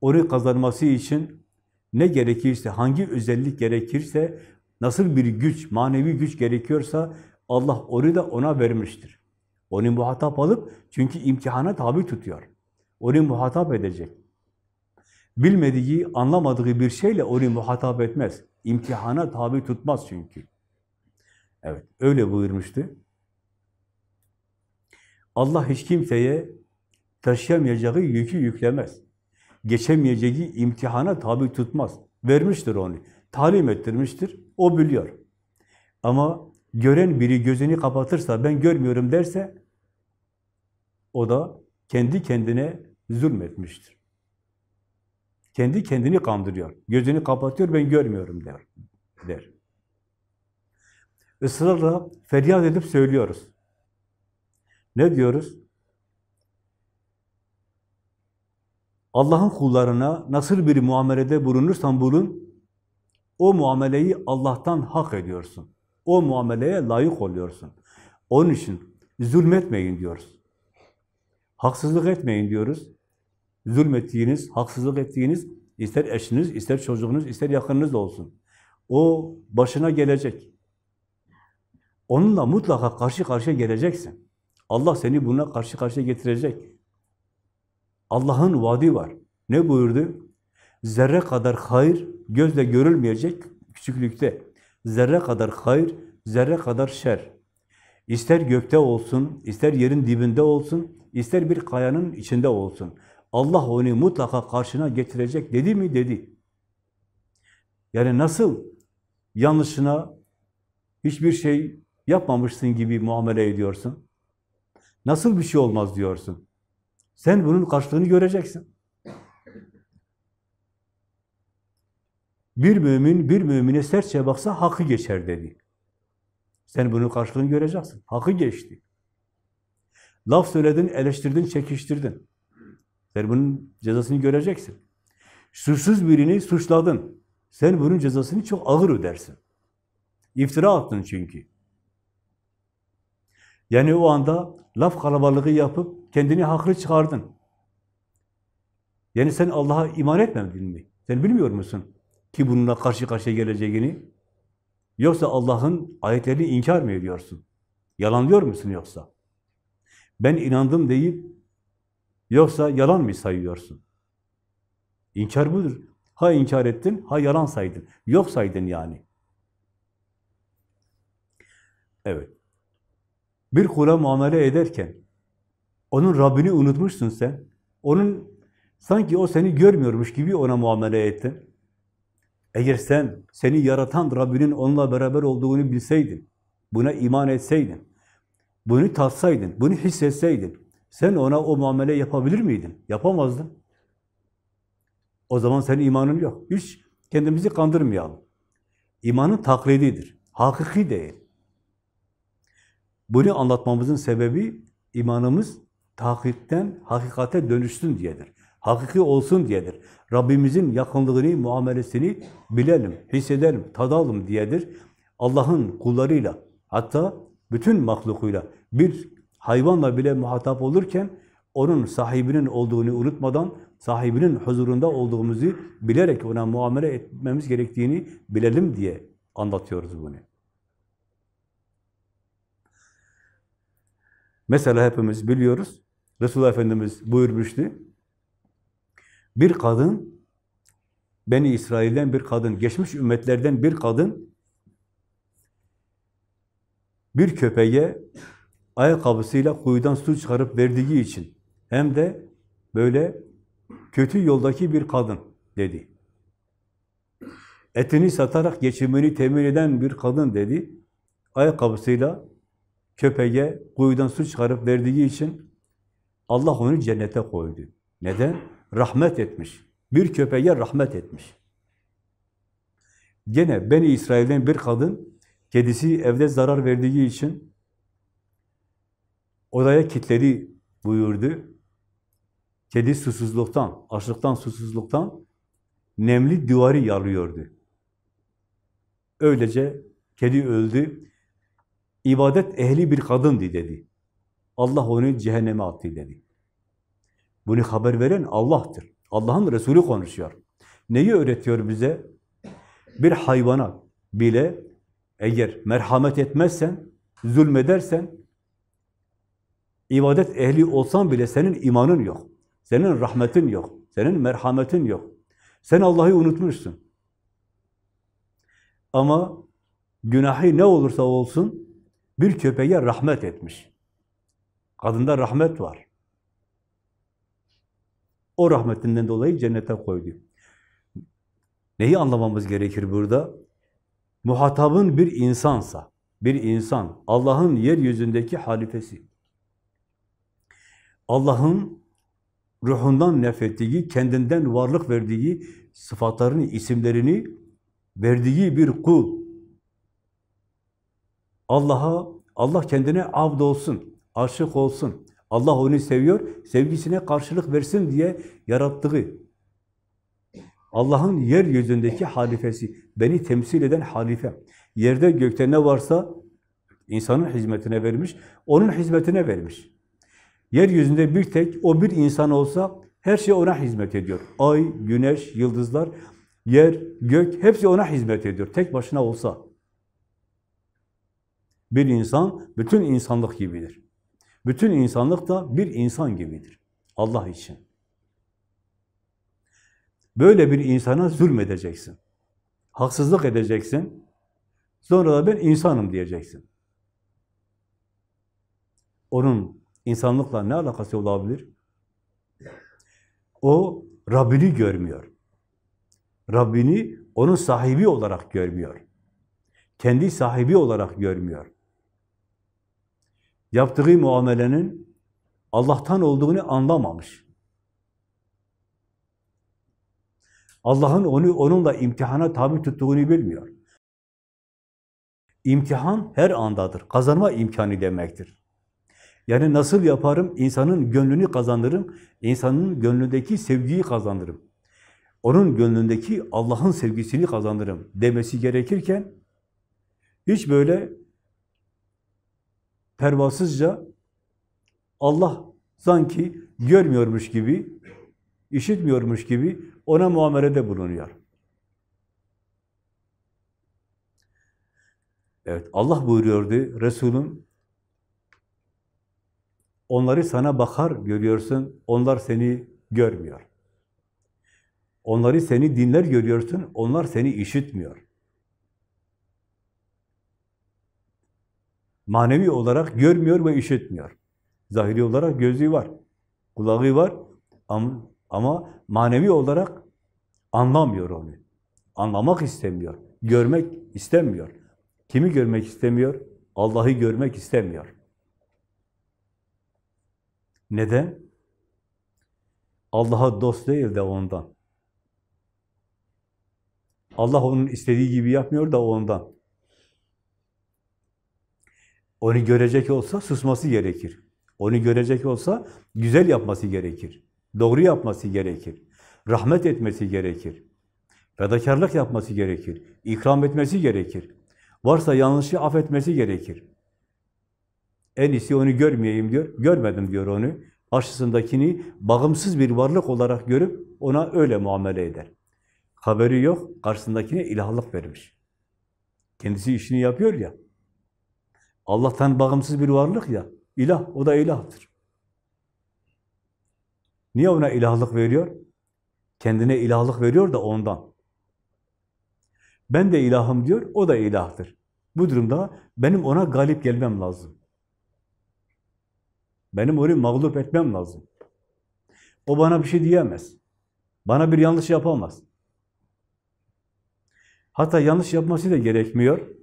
onu kazanması için ne gerekirse, hangi özellik gerekirse, nasıl bir güç, manevi güç gerekiyorsa Allah onu da ona vermiştir. Onu muhatap alıp, çünkü imtihana tabi tutuyor. Onu muhatap edecek. Bilmediği, anlamadığı bir şeyle onu muhatap etmez. İmtihana tabi tutmaz çünkü. Evet, öyle buyurmuştu. Allah hiç kimseye taşıyamayacağı yükü yüklemez. Geçemeyeceği imtihana tabi tutmaz. Vermiştir onu. Talim ettirmiştir. O biliyor. Ama gören biri gözünü kapatırsa, ben görmüyorum derse, o da kendi kendine zulmetmiştir. Kendi kendini kandırıyor. Gözünü kapatıyor, ben görmüyorum der. der. Israrla feryat edip söylüyoruz. Ne diyoruz? Allah'ın kullarına nasıl bir muamelede bulunursan bulun, o muameleyi Allah'tan hak ediyorsun. O muameleye layık oluyorsun. Onun için zulmetmeyin diyoruz. Haksızlık etmeyin diyoruz. Zulmettiğiniz, haksızlık ettiğiniz, ister eşiniz, ister çocuğunuz, ister yakınınız olsun. O başına gelecek. Onunla mutlaka karşı karşıya geleceksin. Allah seni buna karşı karşıya getirecek. Allah'ın vaadi var. Ne buyurdu? Zerre kadar hayır gözle görülmeyecek küçüklükte. Zerre kadar hayır, zerre kadar şer. İster gökte olsun, ister yerin dibinde olsun, ister bir kayanın içinde olsun. Allah onu mutlaka karşına getirecek dedi mi? Dedi. Yani nasıl yanlışına hiçbir şey yapmamışsın gibi muamele ediyorsun? Nasıl bir şey olmaz diyorsun? Sen bunun karşılığını göreceksin. Bir mümin bir mümine sertçe baksa hakkı geçer dedi. Sen bunun karşılığını göreceksin. Hakkı geçti. Laf söyledin, eleştirdin, çekiştirdin. Sen bunun cezasını göreceksin. Suçsuz birini suçladın. Sen bunun cezasını çok ağır ödersin. İftira attın çünkü. Yani o anda laf kalabalığı yapıp kendini haklı çıkardın. Yani sen Allah'a iman etmedin mi? Sen bilmiyor musun ki bununla karşı karşıya geleceğini? Yoksa Allah'ın ayetlerini inkar mı ediyorsun? Yalanlıyor musun yoksa? Ben inandım deyip yoksa yalan mı sayıyorsun? İnkar budur. Ha inkar ettin, ha yalan saydın. Yok saydın yani. Evet. Bir kula muamele ederken onun Rabbini unutmuşsun sen. Onun sanki o seni görmüyormuş gibi ona muamele ettin. Eğer sen seni yaratan Rabbinin onunla beraber olduğunu bilseydin, buna iman etseydin, bunu tatsaydın, bunu hissetseydin, sen ona o muamele yapabilir miydin? Yapamazdın. O zaman senin imanın yok. Hiç kendimizi kandırmayalım. İmanın taklididir. Hakiki değil. Bunu anlatmamızın sebebi imanımız tahkikten hakikate dönüşsün diyedir. Hakiki olsun diyedir. Rabbimizin yakınlığını, muamelesini bilelim, hissedelim, tadalım diyedir. Allah'ın kullarıyla, hatta bütün mahlukuyla, bir hayvanla bile muhatap olurken, onun sahibinin olduğunu unutmadan, sahibinin huzurunda olduğumuzu bilerek ona muamele etmemiz gerektiğini bilelim diye anlatıyoruz bunu. Mesela hepimiz biliyoruz, Resulullah Efendimiz buyurmuştu, bir kadın, Beni İsrail'den bir kadın, geçmiş ümmetlerden bir kadın, bir köpeğe ayakkabısıyla kuyudan su çıkarıp verdiği için, hem de böyle kötü yoldaki bir kadın dedi. Etini satarak geçimini temin eden bir kadın dedi. Ayakkabısıyla köpeğe kuyudan su çıkarıp verdiği için Allah onu cennete koydu. Neden? Rahmet etmiş. Bir köpeğe rahmet etmiş. Gene Beni İsrail'den bir kadın kedisi evde zarar verdiği için odaya kitleri buyurdu. Kedi susuzluktan, açlıktan, susuzluktan nemli duvarı yalıyordu. Öylece kedi öldü. İbadet ehli bir kadındı dedi. Allah onu cehenneme attı dedi. Bunu haber veren Allah'tır. Allah'ın Resulü konuşuyor. Neyi öğretiyor bize? Bir hayvana bile eğer merhamet etmezsen, zulmedersen, ibadet ehli olsan bile senin imanın yok. Senin rahmetin yok. Senin merhametin yok. Sen Allah'ı unutmuşsun. Ama günahı ne olursa olsun bir köpeğe rahmet etmiş. Kadında rahmet var. O rahmetinden dolayı cennete koydu. Neyi anlamamız gerekir burada? Muhatabın bir insansa, bir insan, Allah'ın yeryüzündeki halifesi. Allah'ın ruhundan nefrettiği, kendinden varlık verdiği sıfatlarını, isimlerini verdiği bir kul. Allah'a, Allah kendine abd olsun, aşık olsun. Allah onu seviyor, sevgisine karşılık versin diye yarattığı. Allah'ın yeryüzündeki halifesi, beni temsil eden halife. Yerde gökte ne varsa insanın hizmetine vermiş, onun hizmetine vermiş. Yeryüzünde bir tek o bir insan olsa her şey ona hizmet ediyor. Ay, güneş, yıldızlar, yer, gök hepsi ona hizmet ediyor. Tek başına olsa. Bir insan bütün insanlık gibidir. Bütün insanlık da bir insan gibidir. Allah için. Böyle bir insana zulmedeceksin. Haksızlık edeceksin. Sonra da ben insanım diyeceksin. Onun insanlıkla ne alakası olabilir? O Rabbini görmüyor. Rabbini onun sahibi olarak görmüyor. Kendi sahibi olarak görmüyor. Yaptığı muamelenin Allah'tan olduğunu anlamamış. Allah'ın onu onunla imtihana tabi tuttuğunu bilmiyor. İmtihan her andadır. Kazanma imkanı demektir. Yani nasıl yaparım? İnsanın gönlünü kazanırım, insanın gönlündeki sevgiyi kazanırım. onun gönlündeki Allah'ın sevgisini kazanırım demesi gerekirken hiç böyle pervasızca Allah sanki görmüyormuş gibi, işitmiyormuş gibi ona muamelede bulunuyor. Evet, Allah buyuruyordu, Resulüm, onları sana bakar görüyorsun, onlar seni görmüyor. Onları seni dinler görüyorsun, onlar seni işitmiyor. Manevi olarak görmüyor ve işitmiyor. Zahiri olarak gözü var, kulağı var ama, ama manevi olarak anlamıyor onu. Anlamak istemiyor, görmek istemiyor. Kimi görmek istemiyor? Allah'ı görmek istemiyor. Neden? Allah'a dost değil de ondan. Allah onun istediği gibi yapmıyor da ondan. Onu görecek olsa susması gerekir. Onu görecek olsa güzel yapması gerekir. Doğru yapması gerekir. Rahmet etmesi gerekir. Fedakarlık yapması gerekir. İkram etmesi gerekir. Varsa yanlışı affetmesi gerekir. En iyisi onu görmeyeyim diyor. Görmedim diyor onu. Karşısındakini bağımsız bir varlık olarak görüp ona öyle muamele eder. Haberi yok, karşısındakine ilahlık vermiş. Kendisi işini yapıyor ya. Allah'tan bağımsız bir varlık ya. İlah, o da ilahtır. Niye ona ilahlık veriyor? Kendine ilahlık veriyor da ondan. Ben de ilahım diyor, o da ilahtır. Bu durumda benim ona galip gelmem lazım. Benim onu mağlup etmem lazım. O bana bir şey diyemez. Bana bir yanlış yapamaz. Hatta yanlış yapması da gerekmiyor.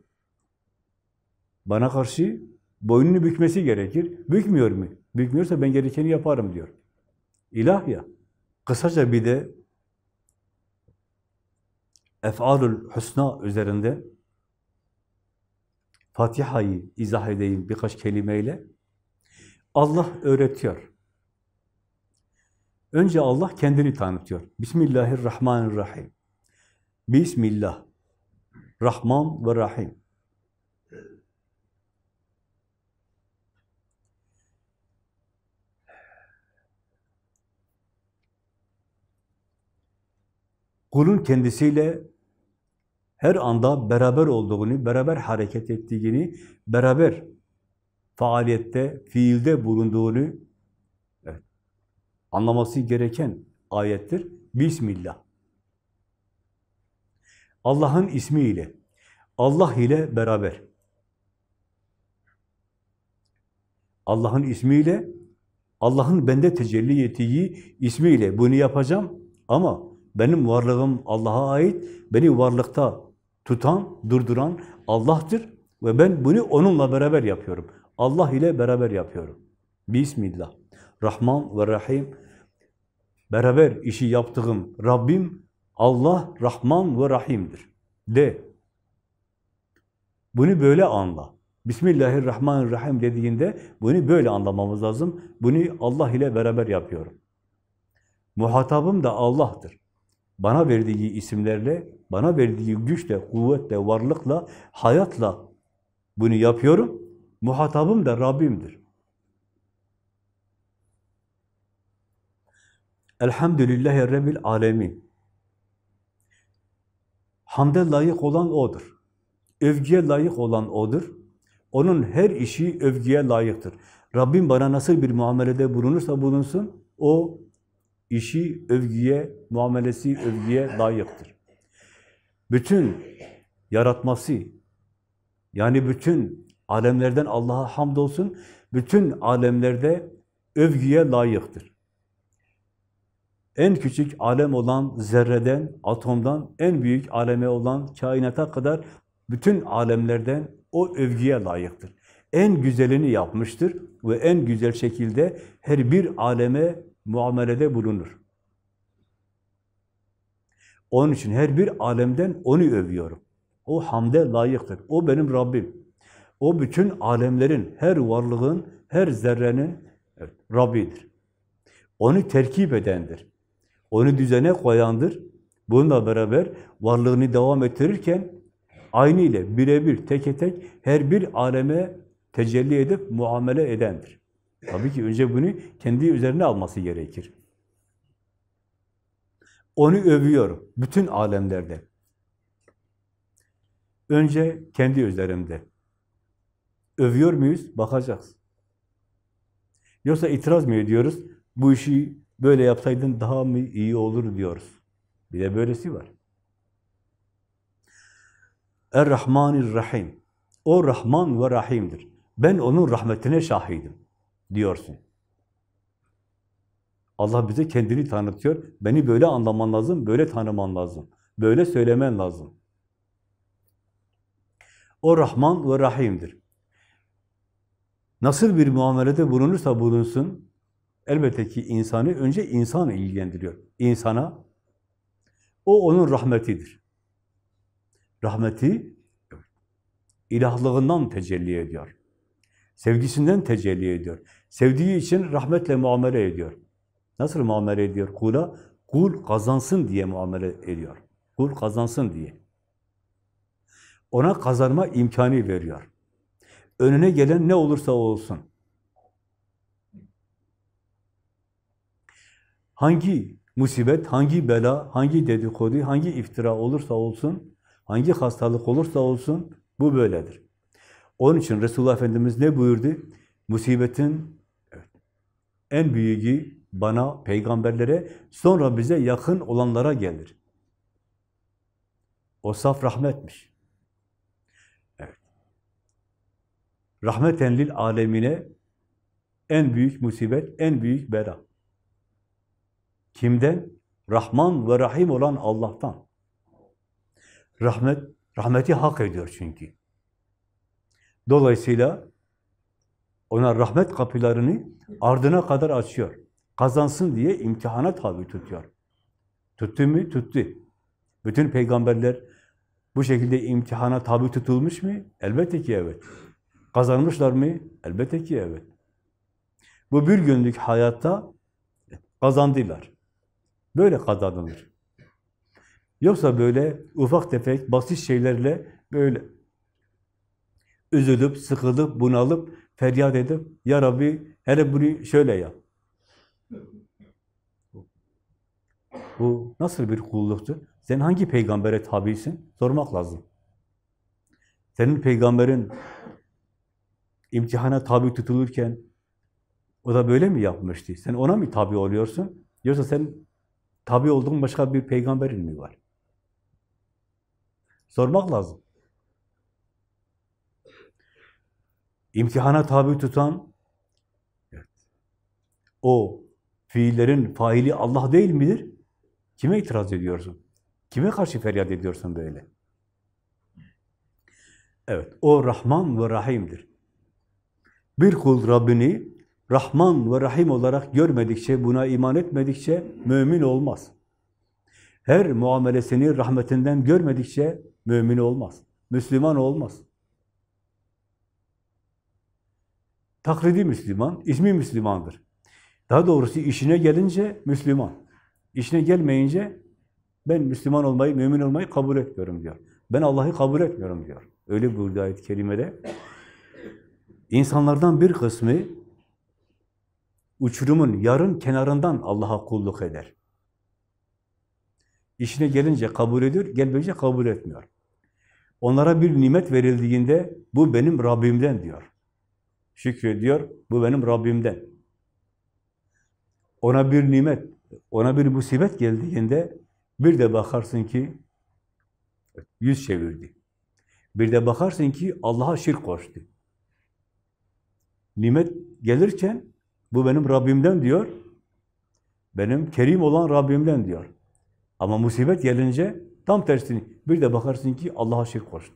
Bana karşı boynunu bükmesi gerekir. Bükmüyor mu? Bükmüyorsa ben gerekeni yaparım diyor. İlah ya. Kısaca bir de Ef'alül Hüsna üzerinde Fatiha'yı izah edeyim birkaç kelimeyle. Allah öğretiyor. Önce Allah kendini tanıtıyor. Bismillahirrahmanirrahim. Bismillah. Rahman ve Rahim. Kulun kendisiyle her anda beraber olduğunu, beraber hareket ettiğini, beraber faaliyette, fiilde bulunduğunu evet, anlaması gereken ayettir. Bismillah. Allah'ın ismiyle, Allah ile beraber. Allah'ın ismiyle, Allah'ın bende tecelli ettiği ismiyle bunu yapacağım ama benim varlığım Allah'a ait, beni varlıkta tutan, durduran Allah'tır ve ben bunu onunla beraber yapıyorum. Allah ile beraber yapıyorum. Bismillah. Rahman ve Rahim. Beraber işi yaptığım Rabbim Allah Rahman ve Rahim'dir. De. Bunu böyle anla. Bismillahirrahmanirrahim dediğinde bunu böyle anlamamız lazım. Bunu Allah ile beraber yapıyorum. Muhatabım da Allah'tır. Bana verdiği isimlerle, bana verdiği güçle, kuvvetle, varlıkla, hayatla bunu yapıyorum. Muhatabım da Rabbimdir. Elhamdülillahi Rabbil Alemin. Hamde layık olan O'dur. Övgüye layık olan O'dur. Onun her işi övgüye layıktır. Rabbim bana nasıl bir muamelede bulunursa bulunsun, o işi övgüye, muamelesi övgüye layıktır. Bütün yaratması, yani bütün alemlerden Allah'a hamdolsun, bütün alemlerde övgüye layıktır. En küçük alem olan zerreden, atomdan, en büyük aleme olan kainata kadar bütün alemlerden o övgüye layıktır. En güzelini yapmıştır ve en güzel şekilde her bir aleme muamelede bulunur. Onun için her bir alemden onu övüyorum. O hamde layıktır. O benim Rabbim. O bütün alemlerin, her varlığın, her zerrenin evet, Rabbidir. Onu terkip edendir. Onu düzene koyandır. Bununla beraber varlığını devam ettirirken aynı ile birebir, teke tek her bir aleme tecelli edip muamele edendir. Tabii ki önce bunu kendi üzerine alması gerekir. Onu övüyorum bütün alemlerde. Önce kendi üzerimde. Övüyor muyuz? Bakacağız. Yoksa itiraz mı ediyoruz? Bu işi böyle yapsaydın daha mı iyi olur diyoruz. Bir de böylesi var. Er-Rahmanir-Rahim. O Rahman ve Rahim'dir. Ben onun rahmetine şahidim diyorsun. Allah bize kendini tanıtıyor. Beni böyle anlaman lazım, böyle tanıman lazım. Böyle söylemen lazım. O Rahman ve Rahim'dir. Nasıl bir muamelede bulunursa bulunsun, elbette ki insanı önce insan ilgilendiriyor. İnsana, o onun rahmetidir. Rahmeti, ilahlığından tecelli ediyor. Sevgisinden tecelli ediyor. Sevdiği için rahmetle muamele ediyor. Nasıl muamele ediyor kula? Kul kazansın diye muamele ediyor. Kul kazansın diye. Ona kazanma imkanı veriyor. Önüne gelen ne olursa olsun. Hangi musibet, hangi bela, hangi dedikodu, hangi iftira olursa olsun, hangi hastalık olursa olsun bu böyledir. Onun için Resulullah Efendimiz ne buyurdu? Musibetin en büyüğü bana, peygamberlere, sonra bize yakın olanlara gelir. O saf rahmetmiş. Evet. Rahmeten lil alemine en büyük musibet, en büyük bela. Kimden? Rahman ve Rahim olan Allah'tan. Rahmet, rahmeti hak ediyor çünkü. Dolayısıyla ona rahmet kapılarını ardına kadar açıyor. Kazansın diye imtihana tabi tutuyor. Tuttu mu? Tuttu. Bütün peygamberler bu şekilde imtihana tabi tutulmuş mu? Elbette ki evet. Kazanmışlar mı? Elbette ki evet. Bu bir günlük hayatta kazandılar. Böyle kazanılır. Yoksa böyle ufak tefek, basit şeylerle böyle üzülüp, sıkılıp, bunalıp, feryat edip, Ya Rabbi hele bunu şöyle yap. Bu nasıl bir kulluktur? Sen hangi peygambere tabisin? Sormak lazım. Senin peygamberin imtihana tabi tutulurken o da böyle mi yapmıştı? Sen ona mı tabi oluyorsun? Yoksa sen tabi olduğun başka bir peygamberin mi var? Sormak lazım. İmtihana tabi tutan o fiillerin faili Allah değil midir? Kime itiraz ediyorsun? Kime karşı feryat ediyorsun böyle? Evet, o Rahman ve Rahim'dir. Bir kul Rabbini Rahman ve Rahim olarak görmedikçe, buna iman etmedikçe mümin olmaz. Her muamelesini rahmetinden görmedikçe mümin olmaz. Müslüman olmaz. Taklidi Müslüman, ismi Müslümandır. Daha doğrusu işine gelince Müslüman. İşine gelmeyince ben Müslüman olmayı, mümin olmayı kabul etmiyorum diyor. Ben Allah'ı kabul etmiyorum diyor. Öyle buyurdu ayet-i kerimede. İnsanlardan bir kısmı uçurumun yarın kenarından Allah'a kulluk eder. İşine gelince kabul ediyor, gelmeyince kabul etmiyor. Onlara bir nimet verildiğinde bu benim Rabbimden diyor. Şükrediyor, bu benim Rabbimden. Ona bir nimet, ona bir musibet geldiğinde bir de bakarsın ki yüz çevirdi. Bir de bakarsın ki Allah'a şirk koştu. Nimet gelirken bu benim Rabbimden diyor. Benim kerim olan Rabbimden diyor. Ama musibet gelince tam tersini bir de bakarsın ki Allah'a şirk koştu.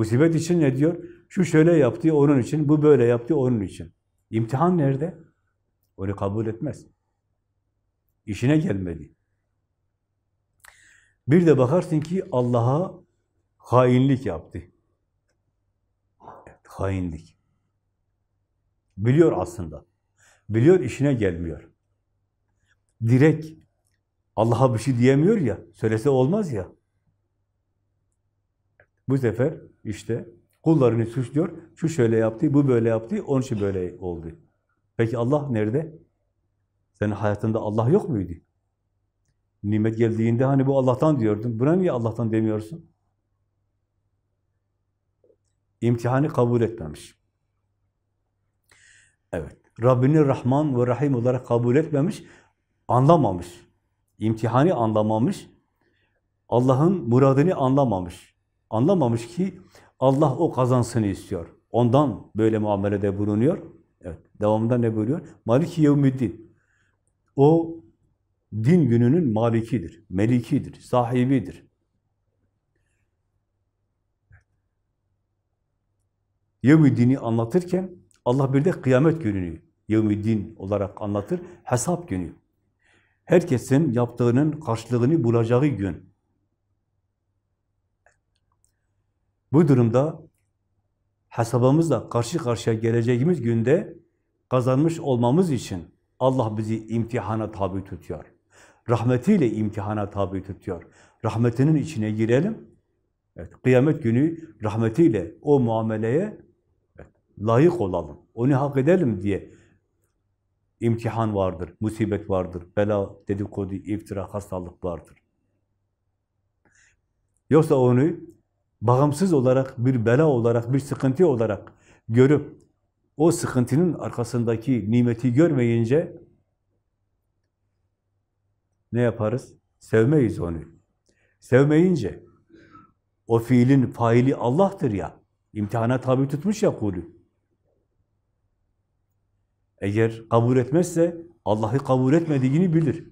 Musibet için ne diyor? Şu şöyle yaptı onun için, bu böyle yaptı onun için. İmtihan nerede? Onu kabul etmez. İşine gelmedi. Bir de bakarsın ki Allah'a hainlik yaptı. Evet, hainlik. Biliyor aslında. Biliyor işine gelmiyor. Direkt Allah'a bir şey diyemiyor ya, söylese olmaz ya. Bu sefer işte kullarını suçluyor, şu şöyle yaptı, bu böyle yaptı, onun için böyle oldu. Peki Allah nerede? Senin hayatında Allah yok muydu? Nimet geldiğinde hani bu Allah'tan diyordun, buna niye Allah'tan demiyorsun? İmtihanı kabul etmemiş. Evet, Rabbini Rahman ve Rahim olarak kabul etmemiş, anlamamış. İmtihanı anlamamış, Allah'ın muradını anlamamış. Anlamamış ki Allah o kazansını istiyor. Ondan böyle muamelede bulunuyor. Evet, devamında ne buyuruyor? Maliki yevmiddin. O din gününün malikidir, melikidir, sahibidir. Yevmiddin'i anlatırken Allah bir de kıyamet gününü yevmiddin olarak anlatır, hesap günü. Herkesin yaptığının karşılığını bulacağı gün. Bu durumda hesabımızla karşı karşıya geleceğimiz günde kazanmış olmamız için Allah bizi imtihana tabi tutuyor. Rahmetiyle imtihana tabi tutuyor. Rahmetinin içine girelim. Evet, kıyamet günü rahmetiyle o muameleye evet, layık olalım. Onu hak edelim diye imtihan vardır, musibet vardır, bela, dedikodu, iftira, hastalık vardır. Yoksa onu bağımsız olarak, bir bela olarak, bir sıkıntı olarak görüp o sıkıntının arkasındaki nimeti görmeyince ne yaparız? Sevmeyiz onu. Sevmeyince o fiilin faili Allah'tır ya. imtihana tabi tutmuş ya kulü. Eğer kabul etmezse Allah'ı kabul etmediğini bilir.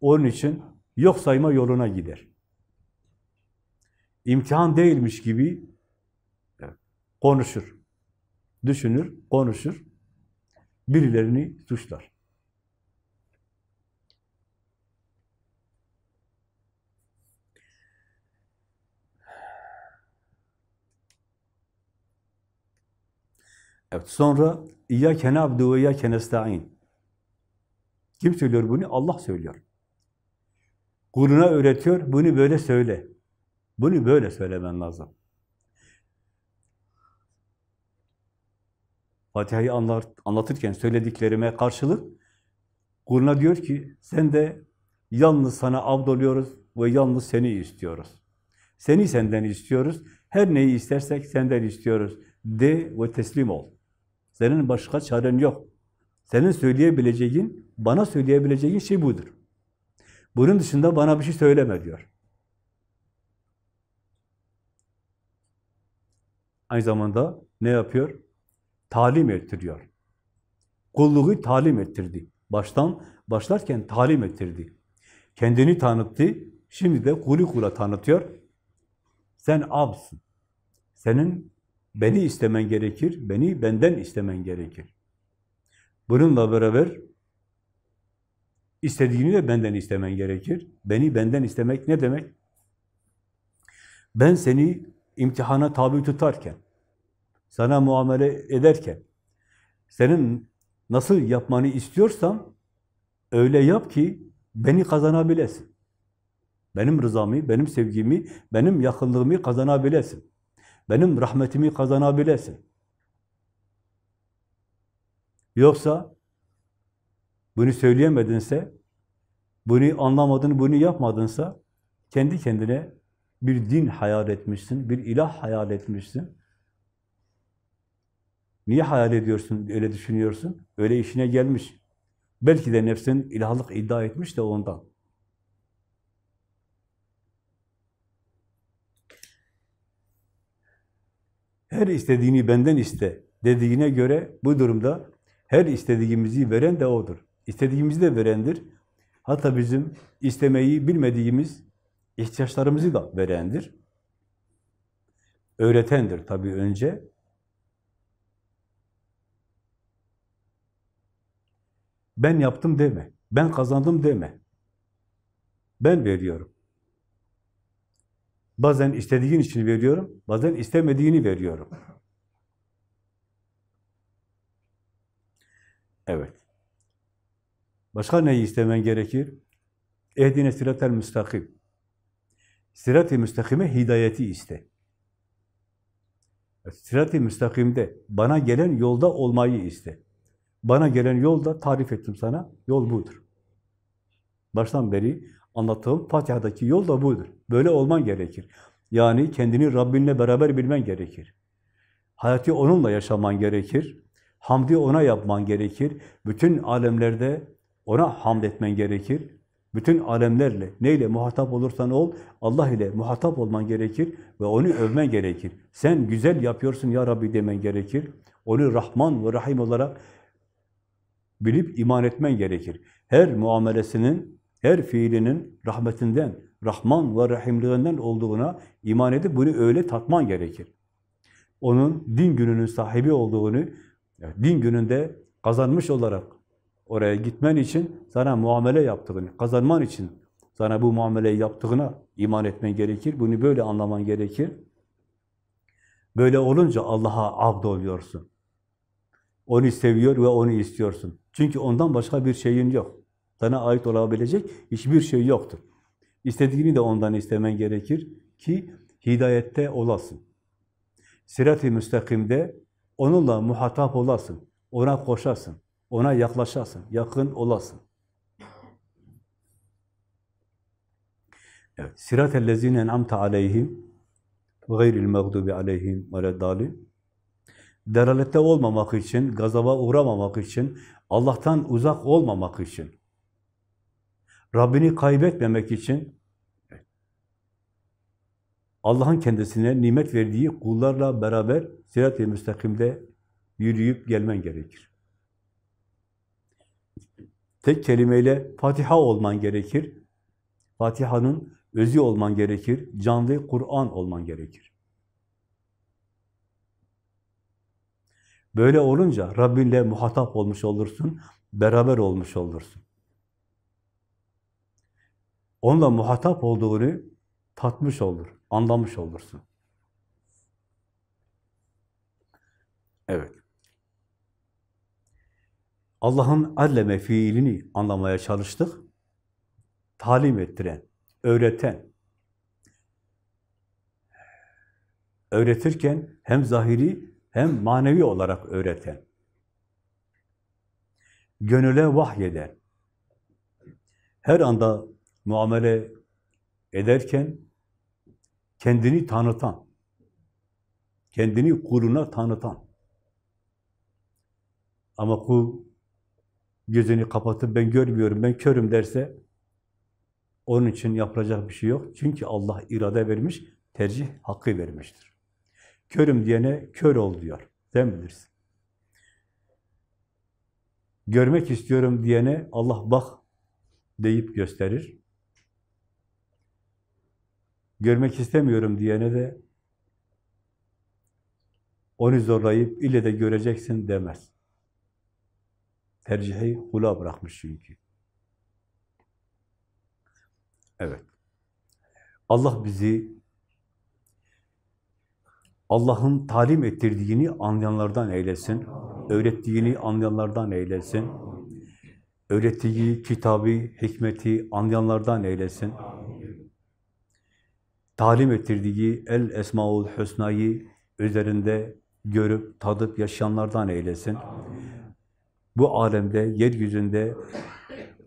Onun için yok sayma yoluna gider. İmtihan değilmiş gibi konuşur. Düşünür, konuşur. Birilerini suçlar. Evet, sonra İyyâke na'budu ve iyyâke nesta'in. Kim söylüyor bunu? Allah söylüyor. Kuluna öğretiyor, bunu böyle söyle. Bunu böyle söylemen lazım. Fatiha'yı anlatırken söylediklerime karşılık kuluna diyor ki sen de yalnız sana abdoluyoruz ve yalnız seni istiyoruz. Seni senden istiyoruz. Her neyi istersek senden istiyoruz. De ve teslim ol. Senin başka çaren yok. Senin söyleyebileceğin, bana söyleyebileceğin şey budur. Bunun dışında bana bir şey söyleme diyor. Aynı zamanda ne yapıyor? Talim ettiriyor. Kulluğu talim ettirdi. Baştan, başlarken talim ettirdi. Kendini tanıttı, şimdi de kulü kula tanıtıyor. Sen absın. Senin beni istemen gerekir, beni benden istemen gerekir. Bununla beraber istediğini de benden istemen gerekir. Beni benden istemek ne demek? Ben seni imtihana tabi tutarken, sana muamele ederken, senin nasıl yapmanı istiyorsam, öyle yap ki beni kazanabilesin. Benim rızamı, benim sevgimi, benim yakınlığımı kazanabilesin. Benim rahmetimi kazanabilesin. Yoksa bunu söyleyemedinse, bunu anlamadın, bunu yapmadınsa kendi kendine bir din hayal etmişsin, bir ilah hayal etmişsin. Niye hayal ediyorsun, öyle düşünüyorsun? Öyle işine gelmiş. Belki de nefsin ilahlık iddia etmiş de ondan. Her istediğini benden iste dediğine göre bu durumda her istediğimizi veren de O'dur. İstediğimizi de verendir. Hatta bizim istemeyi bilmediğimiz ihtiyaçlarımızı da verendir. Öğretendir tabii önce. Ben yaptım deme. Ben kazandım deme. Ben veriyorum. Bazen istediğin için veriyorum, bazen istemediğini veriyorum. Evet. Başka neyi istemen gerekir? Ehdine sıratel müstakim. Sirat-i müstakime hidayeti iste. Sirat-i müstakimde bana gelen yolda olmayı iste. Bana gelen yolda tarif ettim sana, yol budur. Baştan beri anlattığım Fatiha'daki yol da budur. Böyle olman gerekir. Yani kendini Rabbinle beraber bilmen gerekir. Hayatı onunla yaşaman gerekir. Hamdi ona yapman gerekir. Bütün alemlerde ona hamd etmen gerekir. Bütün alemlerle, neyle muhatap olursan ol, Allah ile muhatap olman gerekir ve onu övmen gerekir. Sen güzel yapıyorsun ya Rabbi demen gerekir. Onu Rahman ve Rahim olarak bilip iman etmen gerekir. Her muamelesinin, her fiilinin rahmetinden, Rahman ve Rahimliğinden olduğuna iman edip bunu öyle tatman gerekir. Onun din gününün sahibi olduğunu, din gününde kazanmış olarak oraya gitmen için sana muamele yaptığını, kazanman için sana bu muameleyi yaptığına iman etmen gerekir. Bunu böyle anlaman gerekir. Böyle olunca Allah'a abd oluyorsun. Onu seviyor ve onu istiyorsun. Çünkü ondan başka bir şeyin yok. Sana ait olabilecek hiçbir şey yoktur. İstediğini de ondan istemen gerekir ki hidayette olasın. Sirat-i müstakimde onunla muhatap olasın, ona koşasın, ona yaklaşasın, yakın olasın. Evet, sirat-ellezine en'amte aleyhim gayril mağdubi aleyhim ve dalin. Deralette olmamak için, gazaba uğramamak için, Allah'tan uzak olmamak için, Rabbini kaybetmemek için, Allah'ın kendisine nimet verdiği kullarla beraber sirat-i müstakimde yürüyüp gelmen gerekir. Tek kelimeyle Fatiha olman gerekir. Fatiha'nın özü olman gerekir. Canlı Kur'an olman gerekir. Böyle olunca Rabbinle muhatap olmuş olursun, beraber olmuş olursun. Onunla muhatap olduğunu tatmış olur, anlamış olursun. Evet. Allah'ın alleme fiilini anlamaya çalıştık. Talim ettiren, öğreten. Öğretirken hem zahiri hem manevi olarak öğreten. Gönüle vahyeden. Her anda muamele ederken kendini tanıtan, kendini kuluna tanıtan. Ama kul gözünü kapatıp ben görmüyorum, ben körüm derse onun için yapılacak bir şey yok. Çünkü Allah irade vermiş, tercih hakkı vermiştir. Körüm diyene kör ol diyor. Sen bilirsin. Görmek istiyorum diyene Allah bak deyip gösterir. Görmek istemiyorum diyene de onu zorlayıp ille de göreceksin demez. Tercihi kula bırakmış çünkü. Evet. Allah bizi Allah'ın talim ettirdiğini anlayanlardan eylesin. Öğrettiğini anlayanlardan eylesin. Öğrettiği kitabı, hikmeti anlayanlardan eylesin. Talim ettirdiği El Esmaül Hüsna'yı üzerinde görüp, tadıp yaşayanlardan eylesin. Bu alemde, yeryüzünde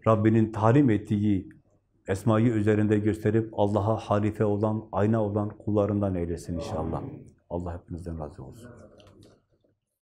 Rabbinin talim ettiği esmayı üzerinde gösterip Allah'a halife olan, ayna olan kullarından eylesin inşallah. Allah hepinizden razı olsun.